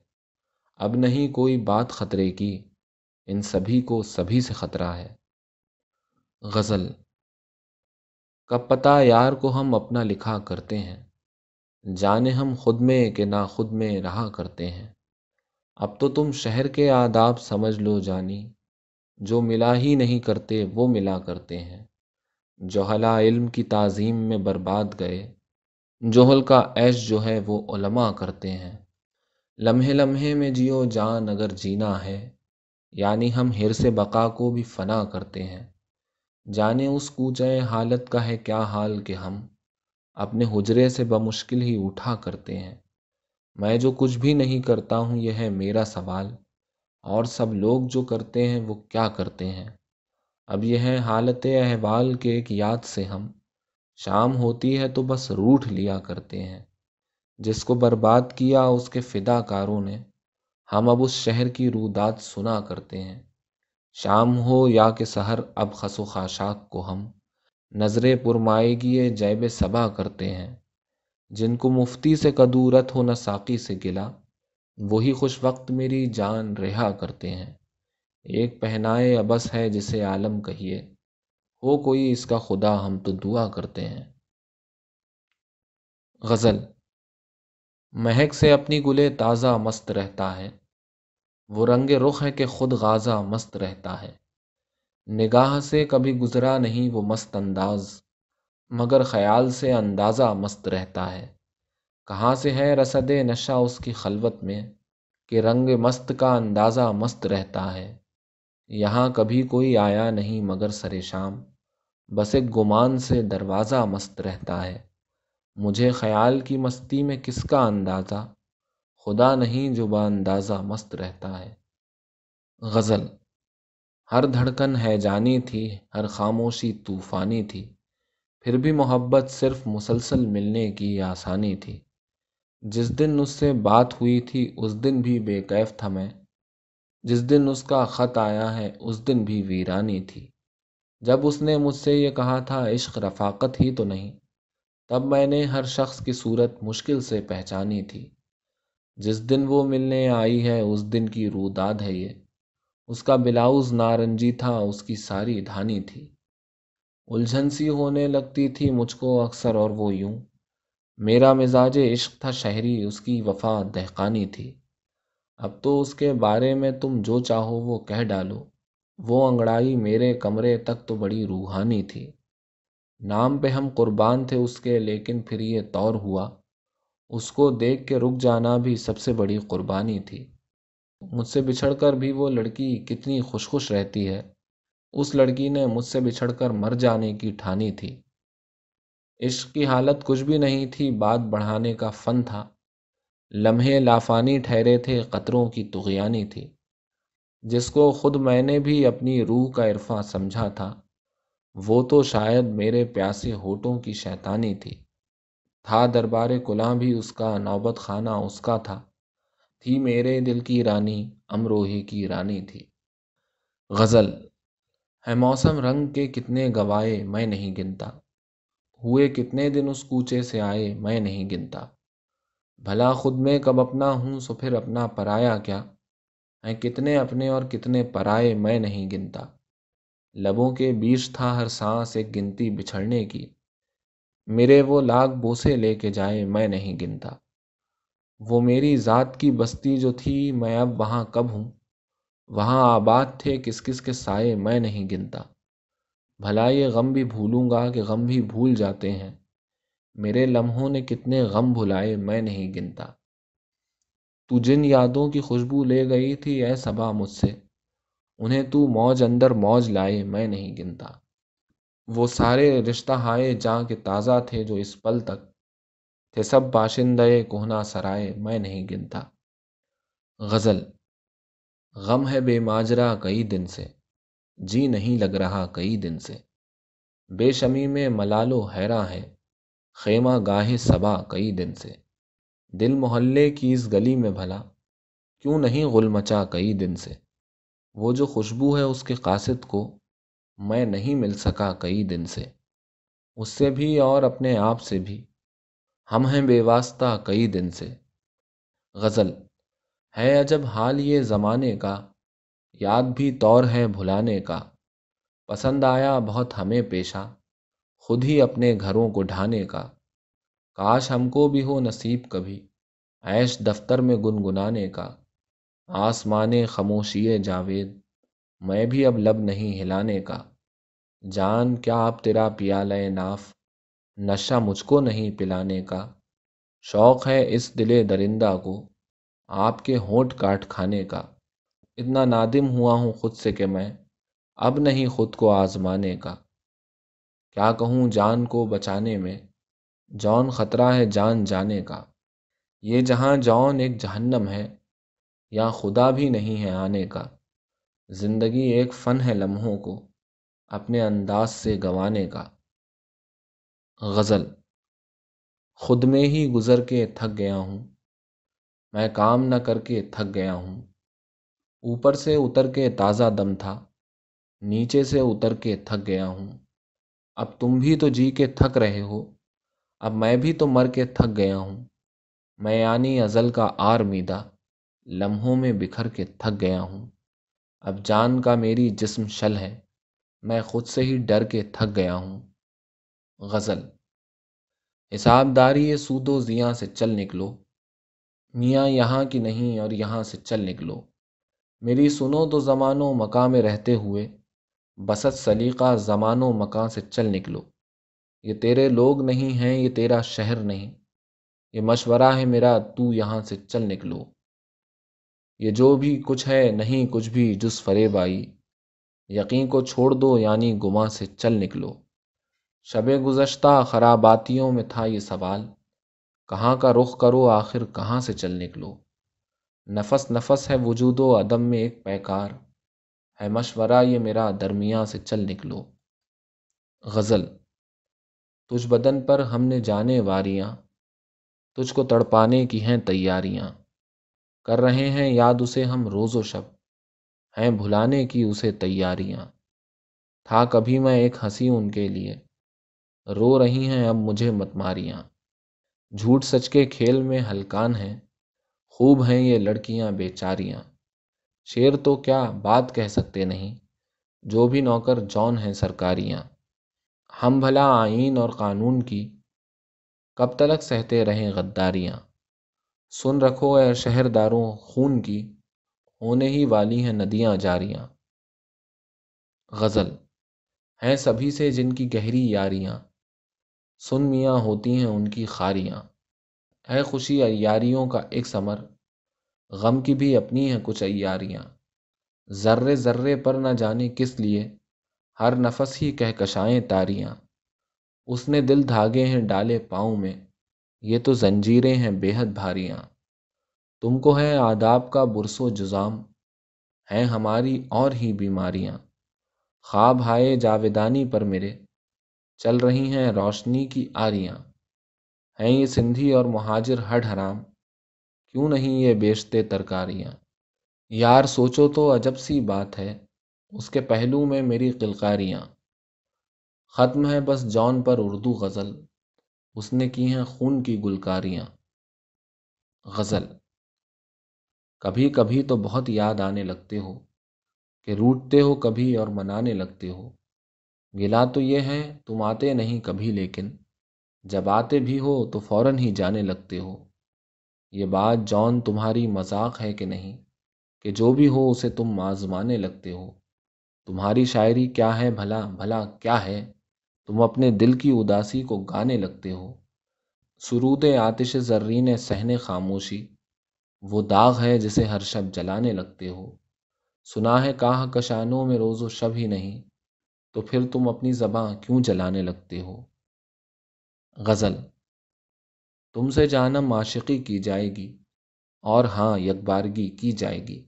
اب نہیں کوئی بات خطرے کی، ان سبھی کو سبھی سے خطرہ ہے۔ غزل کب پتہ یار کو ہم اپنا لکھا کرتے ہیں۔ جانے ہم خود میں کہ نہ خود میں رہا کرتے ہیں۔ اب تو تم شہر کے آداب سمجھ لو جانی۔ جو ملا ہی نہیں کرتے وہ ملا کرتے ہیں۔ جوہلا علم کی تعظیم میں برباد گئے۔ جوہل کا عیش جو ہے وہ علماء کرتے ہیں۔ لمحے لمحے میں جیو جان اگر جینا ہے۔ یعنی ہم ہر سے بقا کو بھی فنا کرتے ہیں۔ جانے اس کوچے حالت کا ہے کیا حال کہ ہم اپنے حجرے سے بمشکل ہی اٹھا کرتے ہیں۔ میں جو کچھ بھی نہیں کرتا ہوں، یہ ہے میرا سوال۔ اور سب لوگ جو کرتے ہیں، وہ کیا کرتے ہیں؟ اب یہ ہے حالت احوال کے ایک یاد سے ہم۔ شام ہوتی ہے تو بس روٹ لیا کرتے ہیں۔ جس کو برباد کیا، اس کے فدا کاروں نے۔ ہم اب اس شہر کی رودات سنا کرتے ہیں۔ شام ہو یا کہ سحر، اب خس و خاشاک کو ہم نظر پرمائے جیب صبا کرتے ہیں۔ جن کو مفتی سے کدورت ہو نہ ساقی سے گلا، وہی خوش وقت میری جان رہا کرتے ہیں۔ ایک پہنائے ابس ہے جسے عالم کہیے۔ ہو کوئی اس کا خدا، ہم تو دعا کرتے ہیں۔ غزل مہک سے اپنی گلے تازہ مست رہتا ہے۔ وہ رنگ رخ ہے کہ خود غازہ مست رہتا ہے۔ نگاہ سے کبھی گزرا نہیں وہ مست انداز، مگر خیال سے اندازہ مست رہتا ہے۔ کہاں سے ہے رسد نشہ اس کی خلوت میں کہ رنگ مست کا اندازہ مست رہتا ہے۔ یہاں کبھی کوئی آیا نہیں مگر سر شام، بس ایک گمان سے دروازہ مست رہتا ہے۔ مجھے خیال کی مستی میں کس کا اندازہ؟ خدا نہیں جو با اندازہ مست رہتا ہے۔ غزل ہر دھڑکن ہے جانی تھی، ہر خاموشی طوفانی تھی۔ پھر بھی محبت صرف مسلسل ملنے کی آسانی تھی۔ جس دن اس سے بات ہوئی تھی، اس دن بھی بے کیف تھا میں۔ جس دن اس کا خط آیا ہے، اس دن بھی ویرانی تھی۔ جب اس نے مجھ سے یہ کہا تھا، عشق رفاقت ہی تو نہیں۔ تب میں نے ہر شخص کی صورت مشکل سے پہچانی تھی۔ جس دن وہ ملنے آئی ہے، اس دن کی روداد ہے یہ۔ اس کا بلاؤز نارنجی تھا، اس کی ساری دھانی تھی۔ الجھن سی ہونے لگتی تھی مجھ کو اکثر اور وہ یوں۔ میرا مزاج عشق تھا شہری، اس کی وفا دہقانی تھی۔ اب تو اس کے بارے میں تم جو چاہو وہ کہہ ڈالو۔ وہ انگڑائی میرے کمرے تک تو بڑی روحانی تھی۔ نام پہ ہم قربان تھے اس کے، لیکن پھر یہ طور ہوا۔ اس کو دیکھ کے رک جانا بھی سب سے بڑی قربانی تھی۔ مجھ سے بچھڑ کر بھی وہ لڑکی کتنی خوش خوش رہتی ہے۔ اس لڑکی نے مجھ سے بچھڑ کر مر جانے کی ٹھانی تھی۔ عشق کی حالت کچھ بھی نہیں تھی، بات بڑھانے کا فن تھا۔ لمحے لافانی ٹھہرے تھے، قطروں کی تغیانی تھی۔ جس کو خود میں نے بھی اپنی روح کا عرفہ سمجھا تھا۔ وہ تو شاید میرے پیاسے ہوٹوں کی شیطانی تھی۔ تھا دربار کلاں بھی اس کا نوبت خانہ اس کا تھا۔ تھی میرے دل کی رانی امروہی کی رانی تھی۔ غزل، ہے موسم رنگ کے کتنے گوائے میں نہیں گنتا۔ ہوئے کتنے دن اس کوچے سے آئے میں نہیں گنتا۔ بھلا خود میں کب اپنا ہوں سو پھر اپنا پرایا کیا۔ ہیں کتنے اپنے اور کتنے پرائے میں نہیں گنتا۔ لبوں کے بیچ تھا ہر سانس ایک گنتی بچھڑنے کی۔ میرے وہ لاگ بوسے لے کے جائے میں نہیں گنتا۔ وہ میری ذات کی بستی جو تھی، میں اب وہاں کب ہوں؟ وہاں آباد تھے، کس کس کے سائے، میں نہیں گنتا۔ بھلا یہ غم بھی بھولوں گا کہ غم بھی بھول جاتے ہیں۔ میرے لمحوں نے کتنے غم بھلائے، میں نہیں گنتا۔ تو جن یادوں کی خوشبو لے گئی تھی، اے صبا مجھ سے، انہیں تو موج اندر موج لائے، میں نہیں گنتا۔ وہ سارے رشتہ ہائے جہاں کے تازہ تھے جو اس پل تک تھے۔ سب باشندے کوہنا سرائے میں نہیں گنتا۔ غزل غم ہے بے ماجرا کئی دن سے۔ جی نہیں لگ رہا کئی دن سے۔ بے شمی میں ملالو حیراں ہے خیمہ گاہے صبا کئی دن سے۔ دل محلے کی اس گلی میں بھلا۔ کیوں نہیں غل مچا کئی دن سے۔ وہ جو خوشبو ہے اس کے قاصد کو میں نہیں مل سکا کئی دن سے۔ اس سے بھی اور اپنے آپ سے بھی۔ ہم ہیں بے واسطہ کئی دن سے۔ غزل، ہے عجب حال یہ زمانے کا۔ یاد بھی طور ہے بھلانے کا۔ پسند آیا بہت ہمیں پیشہ۔ خود ہی اپنے گھروں کو ڈھانے کا۔ کاش ہم کو بھی ہو نصیب کبھی۔ عیش دفتر میں گنگنانے کا۔ آسمان خاموشی جاوید۔ میں بھی اب لب نہیں ہلانے کا۔ جان، کیا اب تیرا پیالہ ناف، نشہ مجھ کو نہیں پلانے کا؟ شوق ہے اس دل درندہ کو، آپ کے ہونٹ کاٹ کھانے کا۔ اتنا نادم ہوا ہوں خود سے کہ میں اب نہیں خود کو آزمانے کا۔ کیا کہوں جان کو بچانے میں؟ جون خطرہ ہے جان جانے کا۔ یہ جہاں جون ایک جہنم ہے، یا خدا بھی نہیں ہے آنے کا۔ زندگی ایک فن ہے لمحوں کو، اپنے انداز سے گنوانے کا۔ غزل، خود میں ہی گزر کے تھک گیا ہوں۔ میں کام نہ کر کے تھک گیا ہوں۔ اوپر سے اتر کے تازہ دم تھا۔ نیچے سے اتر کے تھک گیا ہوں۔ اب تم بھی تو جی کے تھک رہے ہو۔ اب میں بھی تو مر کے تھک گیا ہوں۔ میں یعنی ازل کا آر میدا لمحوں میں بکھر کے تھک گیا ہوں۔ اب جان کا میری جسم شل ہے، میں خود سے ہی ڈر کے تھک گیا ہوں۔ غزل۔ حساب داری سود و زیاں سے چل نکلو۔ میاں یہاں کی نہیں اور یہاں سے چل نکلو۔ میری سنو تو زمان و مکاں میں رہتے ہوئے بست سلیقہ زمان و مکاں سے چل نکلو۔ یہ تیرے لوگ نہیں ہیں، یہ تیرا شہر نہیں۔ یہ مشورہ ہے میرا، تو یہاں سے چل نکلو۔ یہ جو بھی کچھ ہے، نہیں کچھ بھی جس فریب آئی۔ یقین کو چھوڑ دو یعنی گما سے چل نکلو۔ شب گزشتہ خراباتیوں میں تھا یہ سوال۔ کہاں کا رخ کرو، آخر کہاں سے چل نکلو؟ نفس نفس ہے وجود و عدم میں ایک پیکار۔ ہے مشورہ یہ میرا درمیاں سے چل نکلو۔ غزل۔ تجھ بدن پر ہم نے جانے واریاں۔ تجھ کو تڑپانے کی ہیں تیاریاں۔ کر رہے ہیں، یاد اسے ہم روز و شب۔ ہیں بھلانے کی اسے تیاریاں۔ تھا کبھی میں ایک ہنسی ان کے لیے۔ رو رہی ہیں اب مجھے متماریاں جھوٹ سچ کے کھیل میں ہلکان ہیں۔ خوب ہیں یہ لڑکیاں بیچاریاں۔ شیر تو کیا بات کہہ سکتے نہیں۔ جو بھی نوکر جون ہیں سرکاریاں۔ ہم بھلا آئین اور قانون کی کب تلک سہتے رہیں غداریاں۔ سن رکھو اے شہرداروں خون کی، ہونے ہی والی ہیں ندیاں جاریاں۔ غزل، ہیں سبھی سے جن کی گہری یاریاں۔ سن میاں ہوتی ہیں ان کی خاریاں۔ ہے خوشی ایاریوں کا ایک سمر غم کی بھی اپنی ہیں کچھ ایاریاں۔ ذرے ذرے پر نہ جانے کس لیے، ہر نفس ہی کہکشائیں تاریاں۔ اس نے دل دھاگے ہیں ڈالے پاؤں میں یہ تو زنجیریں ہیں بے حد بھاریاں تم کو ہے آداب کا برس و جزام، ہیں ہماری اور ہی بیماریاں۔ خواب ہائے جاویدانی پر میرے، چل رہی ہیں روشنی کی آریاں۔ ہیں یہ سندھی اور مہاجر ہڈ حرام، کیوں نہیں یہ بیچتے ترکاریاں؟ یار سوچو تو عجب سی بات ہے، اس کے پہلو میں میری قلقاریاں۔ ختم ہے بس جون پر اردو غزل۔ اس نے کی ہیں خون کی گلکاریاں۔ غزل۔ کبھی کبھی تو بہت یاد آنے لگتے ہو کہ روٹتے ہو کبھی اور منانے لگتے ہو۔ گلا تو یہ ہے تم آتے نہیں کبھی لیکن جب آتے بھی ہو تو فوراً ہی جانے لگتے ہو۔ یہ بات جان تمہاری مذاق ہے کہ نہیں؟ کہ جو بھی ہو اسے تم آزمانے لگتے ہو۔ تمہاری شاعری کیا ہے بھلا؟ بھلا کیا ہے؟ تم اپنے دل کی اداسی کو گانے لگتے ہو۔ سرود آتش زرین سہنے خاموشی، وہ داغ ہے جسے ہر شب جلانے لگتے ہو۔ سنا ہے کہاں کشانوں میں روز و شب ہی نہیں، تو پھر تم اپنی زباں کیوں جلانے لگتے ہو؟ غزل، تم سے جانم معاشقی کی جائے گی، اور ہاں یکبارگی کی جائے گی۔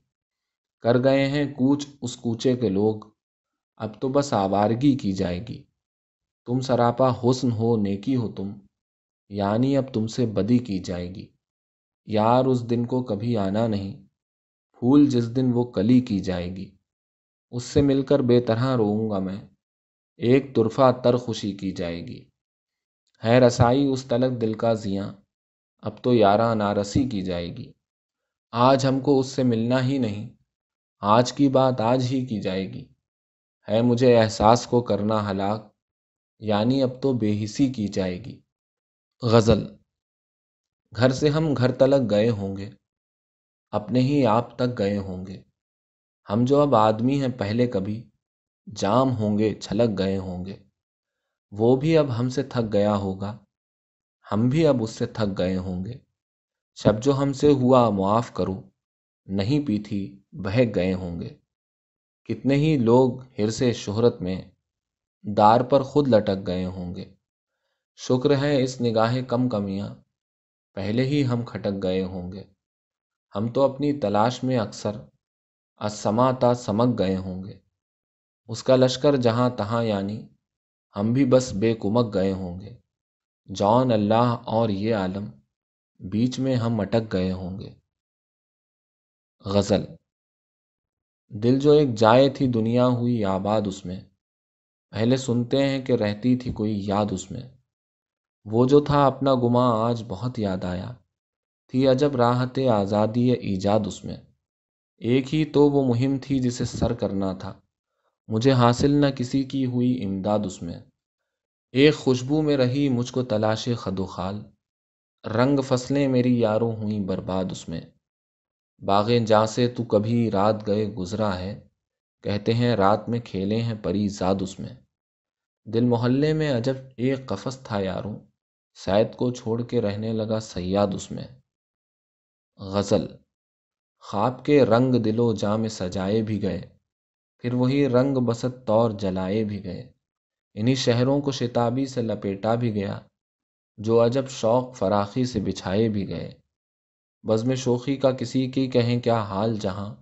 کر گئے ہیں کوچ اس کوچے کے لوگ، اب تو بس آوارگی کی جائے گی۔ تم سراپا حسن ہو، نیکی ہو تم یعنی اب تم سے بدی کی جائے گی۔ یار اس دن کو کبھی آنا نہیں، پھول جس دن وہ کلی کی جائے گی۔ اس سے مل کر بے طرح روؤں گا میں، ایک طرفہ تر خوشی کی جائے گی۔ ہے رسائی اس تلک دل کا زیاں، اب تو یاراں نارسی کی جائے گی۔ آج ہم کو اس سے ملنا ہی نہیں، آج کی بات آج ہی کی جائے گی۔ ہے مجھے احساس کو کرنا ہلاک یعنی اب تو بے حسی کی جائے گی۔ غزل گھر سے ہم گھر تلک گئے ہوں گے، اپنے ہی آپ تک گئے ہوں گے۔ ہم جو اب آدمی ہیں پہلے کبھی، جام ہوں گے، چھلک گئے ہوں گے۔ وہ بھی اب ہم سے تھک گیا ہوگا، ہم بھی اب اس سے تھک گئے ہوں گے۔ شب جو ہم سے ہوا معاف کرو، نہیں پی تھی بہک گئے ہوں گے۔ کتنے ہی لوگ ہر سے شہرت میں دار پر خود لٹک گئے ہوں گے۔ شکر ہے اس نگاہ کم کمیاں، پہلے ہی ہم کھٹک گئے ہوں گے۔ ہم تو اپنی تلاش میں اکثر اسما تا سمک گئے ہوں گے۔ اس کا لشکر جہاں تہاں یعنی ہم بھی بس بے کمک گئے ہوں گے۔ جون اللہ اور یہ عالم بیچ میں ہم اٹک گئے ہوں گے۔ غزل۔ دل جو ایک جائے تھی دنیا ہوئی آباد اس میں پہلے سنتے ہیں کہ رہتی تھی کوئی یاد اس میں۔ وہ جو تھا اپنا گماں آج بہت یاد آیا۔ تھی عجب راحت آزادی ایجاد اس میں۔ ایک ہی تو وہ مہم تھی جسے سر کرنا تھا۔ مجھے حاصل نہ کسی کی ہوئی امداد اس میں۔ ایک خوشبو میں رہی مجھ کو تلاش خد و خال۔ رنگ فصلیں میری یاروں ہوئیں برباد اس میں۔ باغیں جا سے تو کبھی رات گئے گزرا ہے۔ کہتے ہیں، رات میں کھیلے ہیں پری زاد اس میں۔ دل محلے میں عجب ایک قفس تھا یاروں۔ سید کو چھوڑ کے رہنے لگا سیاد اس میں۔ غزل۔ خواب کے رنگ دل و جام سجائے بھی گئے۔ پھر وہی رنگ بست طور جلائے بھی گئے۔ انہی شہروں کو شتابی سے لپیٹا بھی گیا۔ جو عجب شوق فراخی سے بچھائے بھی گئے۔ بزم شوخی کا کسی کی کہیں کیا حال جہاں۔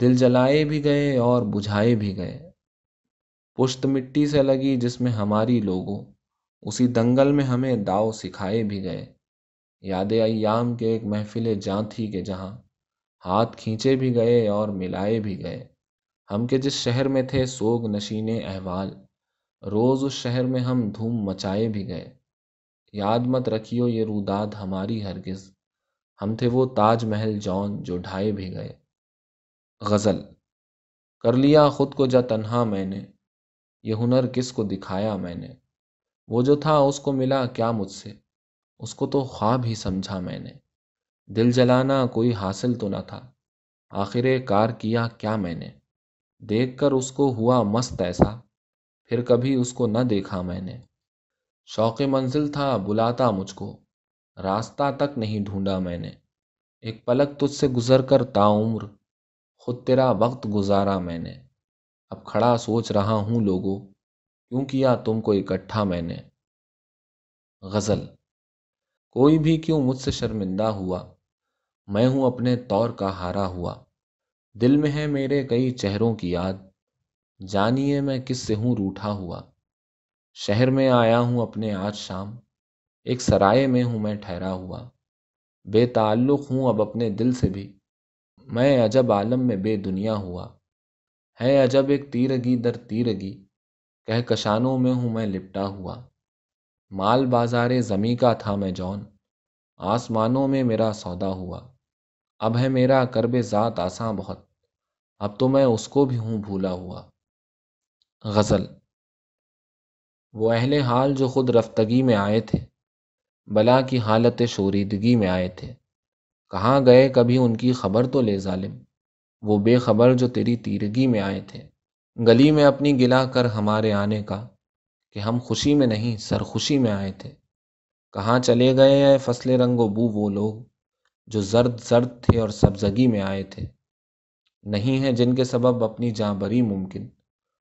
دل جلائے بھی گئے اور بجھائے بھی گئے۔ پشت مٹی سے لگی جس میں ہماری لوگوں، اسی دنگل میں ہمیں داؤ سکھائے بھی گئے۔ یاد ایام کے ایک محفل جاں تھی کہ جہاں ہاتھ کھینچے بھی گئے اور ملائے بھی گئے۔ ہم کے جس شہر میں تھے سوگ نشین احوال، روز اس شہر میں ہم دھوم مچائے بھی گئے۔ یاد مت رکھیو یہ روداد ہماری ہرگز۔ ہم تھے وہ تاج محل جون جو ڈھائے بھی گئے۔ غزل۔ کر لیا خود کو جا تنہا میں نے، یہ ہنر کس کو دکھایا میں نے؟ وہ جو تھا اس کو ملا کیا مجھ سے؟ اس کو تو خواب ہی سمجھا میں نے۔ دل جلانا کوئی حاصل تو نہ تھا۔ آخر کار کیا کیا میں نے؟ دیکھ کر اس کو ہوا مست ایسا، پھر کبھی اس کو نہ دیکھا میں نے۔ شوق منزل تھا بلاتا مجھ کو، راستہ تک نہیں ڈھونڈا میں نے۔ ایک پلک تجھ سے گزر کر تعمر خود تیرا وقت گزارا میں نے۔ اب کھڑا سوچ رہا ہوں لوگوں کیوں کیا تم کو اکٹھا میں نے؟ غزل۔ کوئی بھی کیوں مجھ سے شرمندہ ہوا؟ میں ہوں اپنے طور کا ہارا ہوا۔ دل میں ہے میرے کئی چہروں کی یاد۔ جانیے میں کس سے ہوں روٹھا ہوا۔ شہر میں آیا ہوں اپنے آج شام۔ ایک سرائے میں ہوں میں ٹھہرا ہوا۔ بے تعلق ہوں اب اپنے دل سے بھی۔ میں عجب عالم میں بے دنیا ہوا۔ ہے عجب ایک تیرگی در تیرگی کہہ کشانوں میں ہوں میں لپٹا ہوا۔ مال بازار زمیں کا تھا میں جون، آسمانوں میں میرا سودا ہوا۔ اب ہے میرا کرب ذات آساں بہت، اب تو میں اس کو بھی ہوں بھولا ہوا۔ غزل وہ اہل حال جو خود رفتگی میں آئے تھے، بلا کی حالت شوریدگی میں آئے تھے۔ کہاں گئے کبھی ان کی خبر تو لے ظالم۔ وہ بے خبر جو تیری تیرگی میں آئے تھے۔ گلی میں اپنی گلا کر ہمارے آنے کا، کہ ہم خوشی میں نہیں سر خوشی میں آئے تھے۔ کہاں چلے گئے ہیں فصل رنگ و بو وہ لوگ جو زرد زرد تھے اور سبزگی میں آئے تھے۔ نہیں ہیں جن کے سبب اپنی جاں بری ممکن،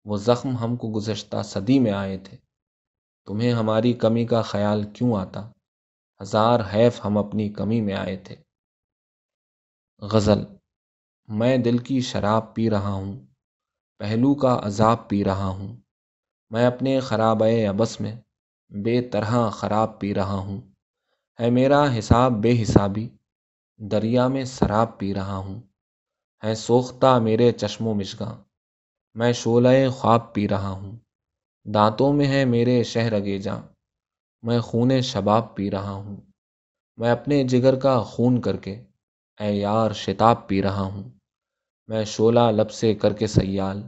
وہ زخم ہم کو گزشتہ صدی میں آئے تھے۔ تمہیں ہماری کمی کا خیال کیوں آتا؟ ہزار حیف ہم اپنی کمی میں آئے تھے۔ غزل، میں دل کی شراب پی رہا ہوں، پہلو کا عذاب پی رہا ہوں، میں اپنے خراب ابس میں بے طرح خراب پی رہا ہوں، ہے میرا حساب بے حسابی، دریا میں شراب پی رہا ہوں، ہے سوختہ میرے چشم و مشگاں میں شعلہ خواب پی رہا ہوں، دانتوں میں ہے میرے شہر اگے میں خون شباب پی رہا ہوں، میں اپنے جگر کا خون کر کے اے یار شتاب پی رہا ہوں۔ میں شولہ لب سے کر کے سیال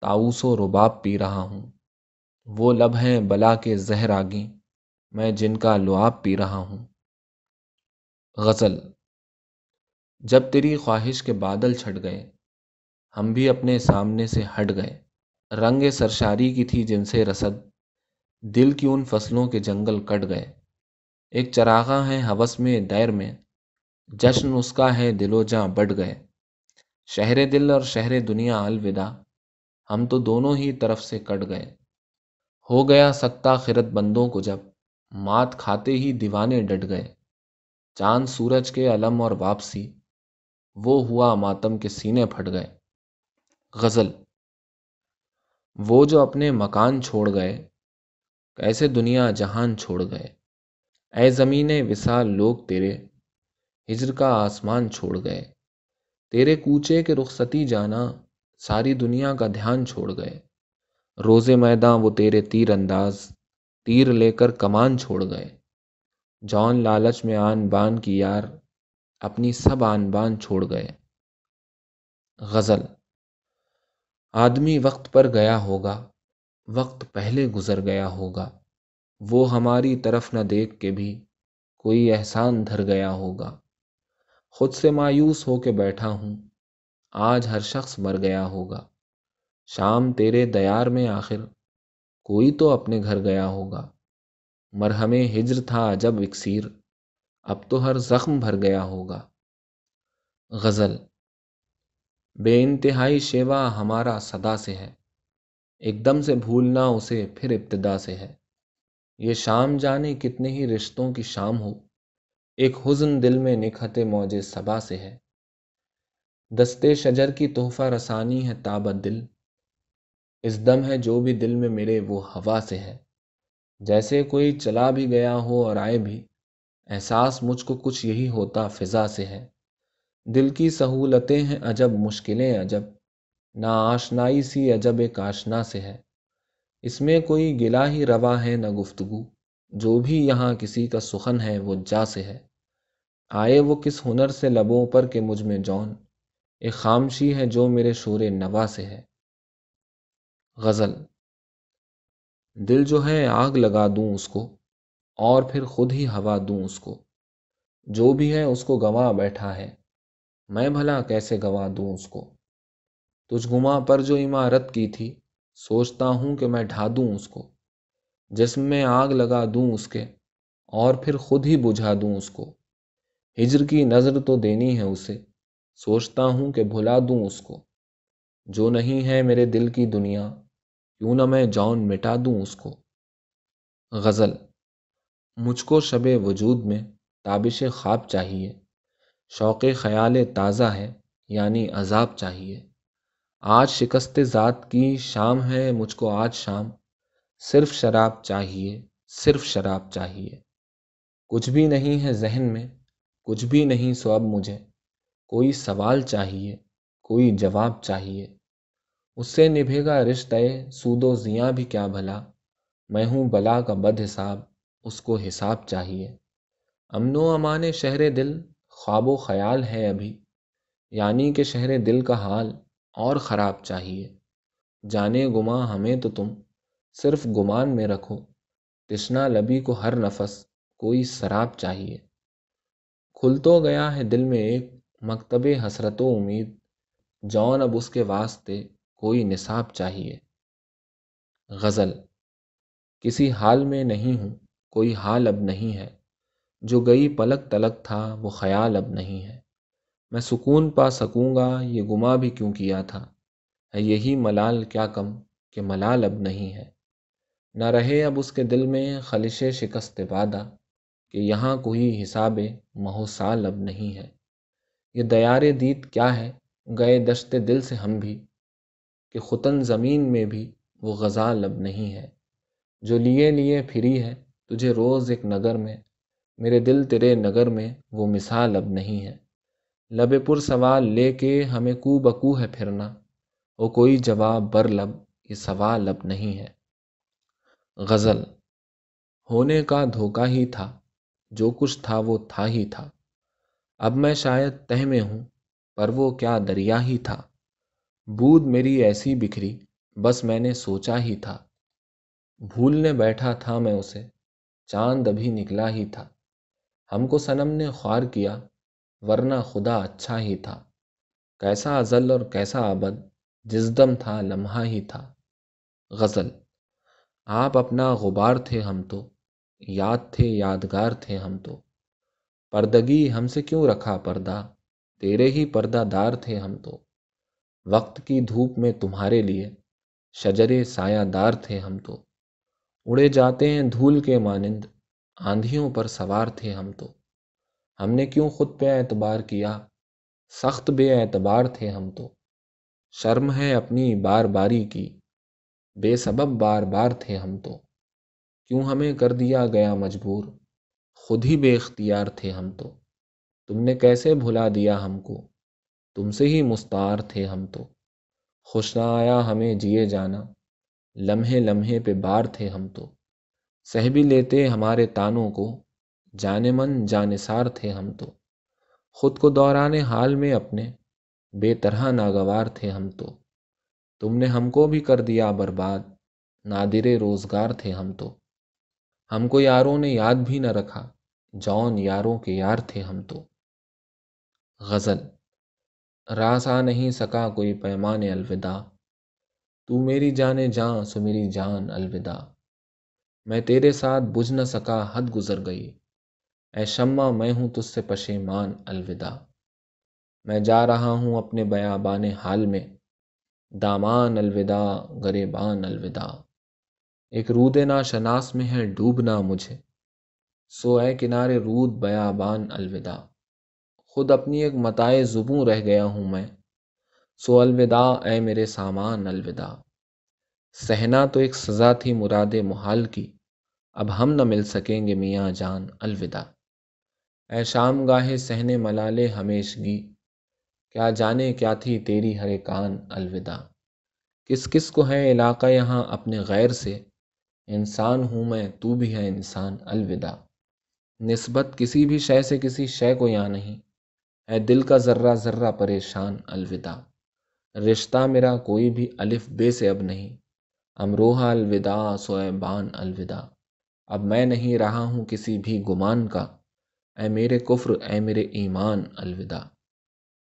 تاؤس و رباب پی رہا ہوں۔ وہ لب ہیں بلا کے زہر آگیں، میں جن کا لعاب پی رہا ہوں۔ غزل، جب تیری خواہش کے بادل چھٹ گئے، ہم بھی اپنے سامنے سے ہٹ گئے۔ رنگ سرشاری کی تھی جن سے رسد، دل کی ان فصلوں کے جنگل کٹ گئے۔ ایک چراغاں ہے ہوس میں دیر میں جشن اس کا ہے، دل و جاں بٹ گئے۔ شہر دل اور شہر دنیا الوداع، ہم تو دونوں ہی طرف سے کٹ گئے۔ ہو گیا سکتا خرد بندوں کو جب، مات کھاتے ہی دیوانے ڈٹ گئے۔ چاند سورج کے علم اور واپسی، وہ ہوا ماتم کے سینے پھٹ گئے۔ غزل، وہ جو اپنے مکان چھوڑ گئے، کیسے دنیا جہان چھوڑ گئے۔ اے زمین وصال لوگ تیرے ہجر کا آسمان چھوڑ گئے۔ تیرے کوچے کے رخصتی جانا، ساری دنیا کا دھیان چھوڑ گئے۔ روز میداں وہ تیرے تیر انداز، تیر لے کر کمان چھوڑ گئے۔ جان لالچ میں آن بان کی یار، اپنی سب آن بان چھوڑ گئے۔ غزل آدمی وقت پر گیا ہوگا، وقت پہلے گزر گیا ہوگا۔ وہ ہماری طرف نہ دیکھ کے بھی کوئی احسان دھر گیا ہوگا۔ خود سے مایوس ہو کے بیٹھا ہوں۔ آج ہر شخص مر گیا ہوگا۔ شام تیرے دیار میں آخر۔ کوئی تو اپنے گھر گیا ہوگا۔ مرہم ہجر تھا جب اکسیر۔ اب تو ہر زخم بھر گیا ہوگا۔ غزل۔ بے انتہائی شیوا ہمارا صدا سے ہے۔ ایک دم سے بھولنا اسے، پھر ابتدا سے ہے۔ یہ شام جانے کتنے ہی رشتوں کی شام ہو۔ ایک حزن دل میں نکھتے موج صبا سے ہے۔ دستے شجر کی تحفہ رسانی ہے تابت دل۔ اس دم ہے جو بھی دل میں میرے وہ ہوا سے ہے۔ جیسے کوئی چلا بھی گیا ہو اور آئے بھی، احساس مجھ کو کچھ یہی ہوتا فضا سے ہے۔ دل کی سہولتیں ہیں عجب، مشکلیں عجب۔ نہ آشنائی سی عجب، ایک آشنا سے ہے۔ اس میں کوئی گلا ہی روا ہے، نہ گفتگو۔ جو بھی یہاں کسی کا سخن ہے وہ جا سے ہے۔ آئے وہ کس ہنر سے لبوں پر کہ مجھ میں جون ایک خامشی ہے جو میرے شور نوا سے ہے۔ غزل۔ دل جو ہے آگ لگا دوں اس کو اور پھر خود ہی ہوا دوں اس کو۔ جو بھی ہے اس کو گوا بیٹھا ہے۔ میں بھلا کیسے گوا دوں اس کو۔ تجھ گما پر جو عمارت کی تھی سوچتا ہوں کہ میں ڈھا دوں اس کو۔ جسم میں آگ لگا دوں اس کے اور پھر خود ہی بجھا دوں اس کو۔ ہجر کی نظر تو دینی ہے اسے، سوچتا ہوں کہ بھلا دوں اس کو۔ جو نہیں ہے میرے دل کی دنیا، کیوں نہ میں جان مٹا دوں اس کو۔ غزل، مجھ کو شب وجود میں تابش خواب چاہیے۔ شوق خیال تازہ ہے یعنی عذاب چاہیے۔ آج شکست ذات کی شام ہے، مجھ کو آج شام۔ صرف شراب چاہیے، صرف شراب چاہیے۔ کچھ بھی نہیں ہے ذہن میں، کچھ بھی نہیں سو اب مجھے۔ کوئی سوال چاہیے، کوئی جواب چاہیے۔ اس سے نبھے گا رشتہ سود و زیاں بھی کیا بھلا؟ میں ہوں بلا کا بد حساب، اس کو حساب چاہیے۔ امن و امان شہر دل خواب و خیال ہے ابھی۔ یعنی کہ شہر دل کا حال اور خراب چاہیے۔ جانے گما ہمیں تو تم۔ صرف گمان میں رکھو۔ تشنا لبی کو ہر نفس، کوئی شراب چاہیے۔ کھل تو گیا ہے دل میں ایک مکتب حسرت و امید۔ جون اب اس کے واسطے کوئی نصاب چاہیے۔ غزل کسی حال میں نہیں ہوں، کوئی حال اب نہیں ہے۔ جو گئی پلک تلک تھا، وہ خیال اب نہیں ہے۔ میں سکون پا سکوں گا، یہ گما بھی کیوں کیا تھا؟ ہے یہی ملال کیا کم کہ ملال اب نہیں ہے۔ نہ رہے اب اس کے دل میں خلش شکست وعدہ کہ یہاں کوئی حساب مہو سال اب نہیں ہے۔ یہ دیار دید کیا ہے؟ گئے دشت دل سے ہم بھی کہ خطن زمین میں بھی وہ غزال اب نہیں ہے۔ جو لیے لیے پھری ہے تجھے روز ایک نگر میں، میرے دل تیرے نگر میں وہ مثال اب نہیں ہے۔ لب پر سوال لے کے ہمیں کو بکو ہے پھرنا وہ کوئی جواب بر لب، یہ سوال اب نہیں ہے۔ غزل۔ ہونے کا دھوکہ ہی تھا، جو کچھ تھا وہ تھا ہی تھا۔ اب میں شاید تہ میں ہوں، پر وہ کیا دریا ہی تھا۔ بود میری ایسی بکھری، بس میں نے سوچا ہی تھا۔ بھولنے بیٹھا تھا میں اسے، چاند ابھی نکلا ہی تھا۔ ہم کو صنم نے خوار کیا، ورنہ خدا اچھا ہی تھا۔ کیسا ازل اور کیسا ابد، جس دم تھا، لمحہ ہی تھا۔ غزل۔ آپ اپنا غبار تھے ہم تو، یاد تھے یادگار تھے ہم تو۔ پردگی ہم سے کیوں رکھا پردہ؟ تیرے ہی پردہ دار تھے ہم تو۔ وقت کی دھوپ میں تمہارے لیے شجرے سایہ دار تھے ہم تو۔ اڑے جاتے ہیں دھول کے مانند، آندھیوں پر سوار تھے ہم تو۔ ہم نے کیوں خود پہ اعتبار کیا؟ سخت بے اعتبار تھے ہم تو۔ شرم ہے اپنی بار باری کی۔ بے سبب بار بار تھے ہم تو۔ کیوں ہمیں کر دیا گیا مجبور؟ خود ہی بے اختیار تھے ہم تو۔ تم نے کیسے بھلا دیا ہم کو؟ تم سے ہی مستعار تھے ہم تو۔ خوش نہ آیا ہمیں جیے جانا۔ لمحے لمحے پہ بار تھے ہم تو۔ سہ بھی لیتے ہمارے تانوں کو۔ جانے من جانسار تھے ہم تو۔ خود کو دوران حال میں اپنے۔ بے طرح ناگوار تھے ہم تو۔ تم نے ہم کو بھی کر دیا برباد۔ نادر روزگار تھے ہم تو۔ ہم کو یاروں نے یاد بھی نہ رکھا۔ جون یاروں کے یار تھے ہم تو۔ غزل راس آ نہیں سکا کوئی پیمان الوداع۔ تو میری جانے جاں سو میری جان الوداع۔ میں تیرے ساتھ بجھ نہ سکا حد گزر گئی۔ اے شمع، میں ہوں تجھ سے پشیمان الوداع۔ میں جا رہا ہوں اپنے بیابان حال میں۔ دامان الوداع گریبان الوداع۔ ایک رود نا شناس میں ہے، ڈوبنا مجھے۔ سو اے کنارے رود بیابان الوداع۔ خود اپنی ایک متائے زبوں رہ گیا ہوں میں۔ سو الوداع، اے میرے سامان الوداع۔ سہنا تو ایک سزا تھی مراد محال کی۔ اب ہم نہ مل سکیں گے میاں جان الوداع۔ اے شام گاہے سہنے ملالے ہمیشگی۔ کیا جانے کیا تھی تیری ہر کان؟ الوداع۔ کس کس کو ہے علاقہ یہاں اپنے غیر سے؟ انسان ہوں میں، تو بھی ہے انسان۔ الوداع۔ نسبت کسی بھی شے سے کسی شے کو یا نہیں۔ اے دل کا ذرہ ذرہ پریشان۔ الوداع۔ رشتہ میرا کوئی بھی الف بے سے اب نہیں۔ امروہا الوداع سوئبان الوداع۔ اب میں نہیں رہا ہوں کسی بھی گمان کا۔ اے میرے کفر، اے میرے ایمان۔ الوداع۔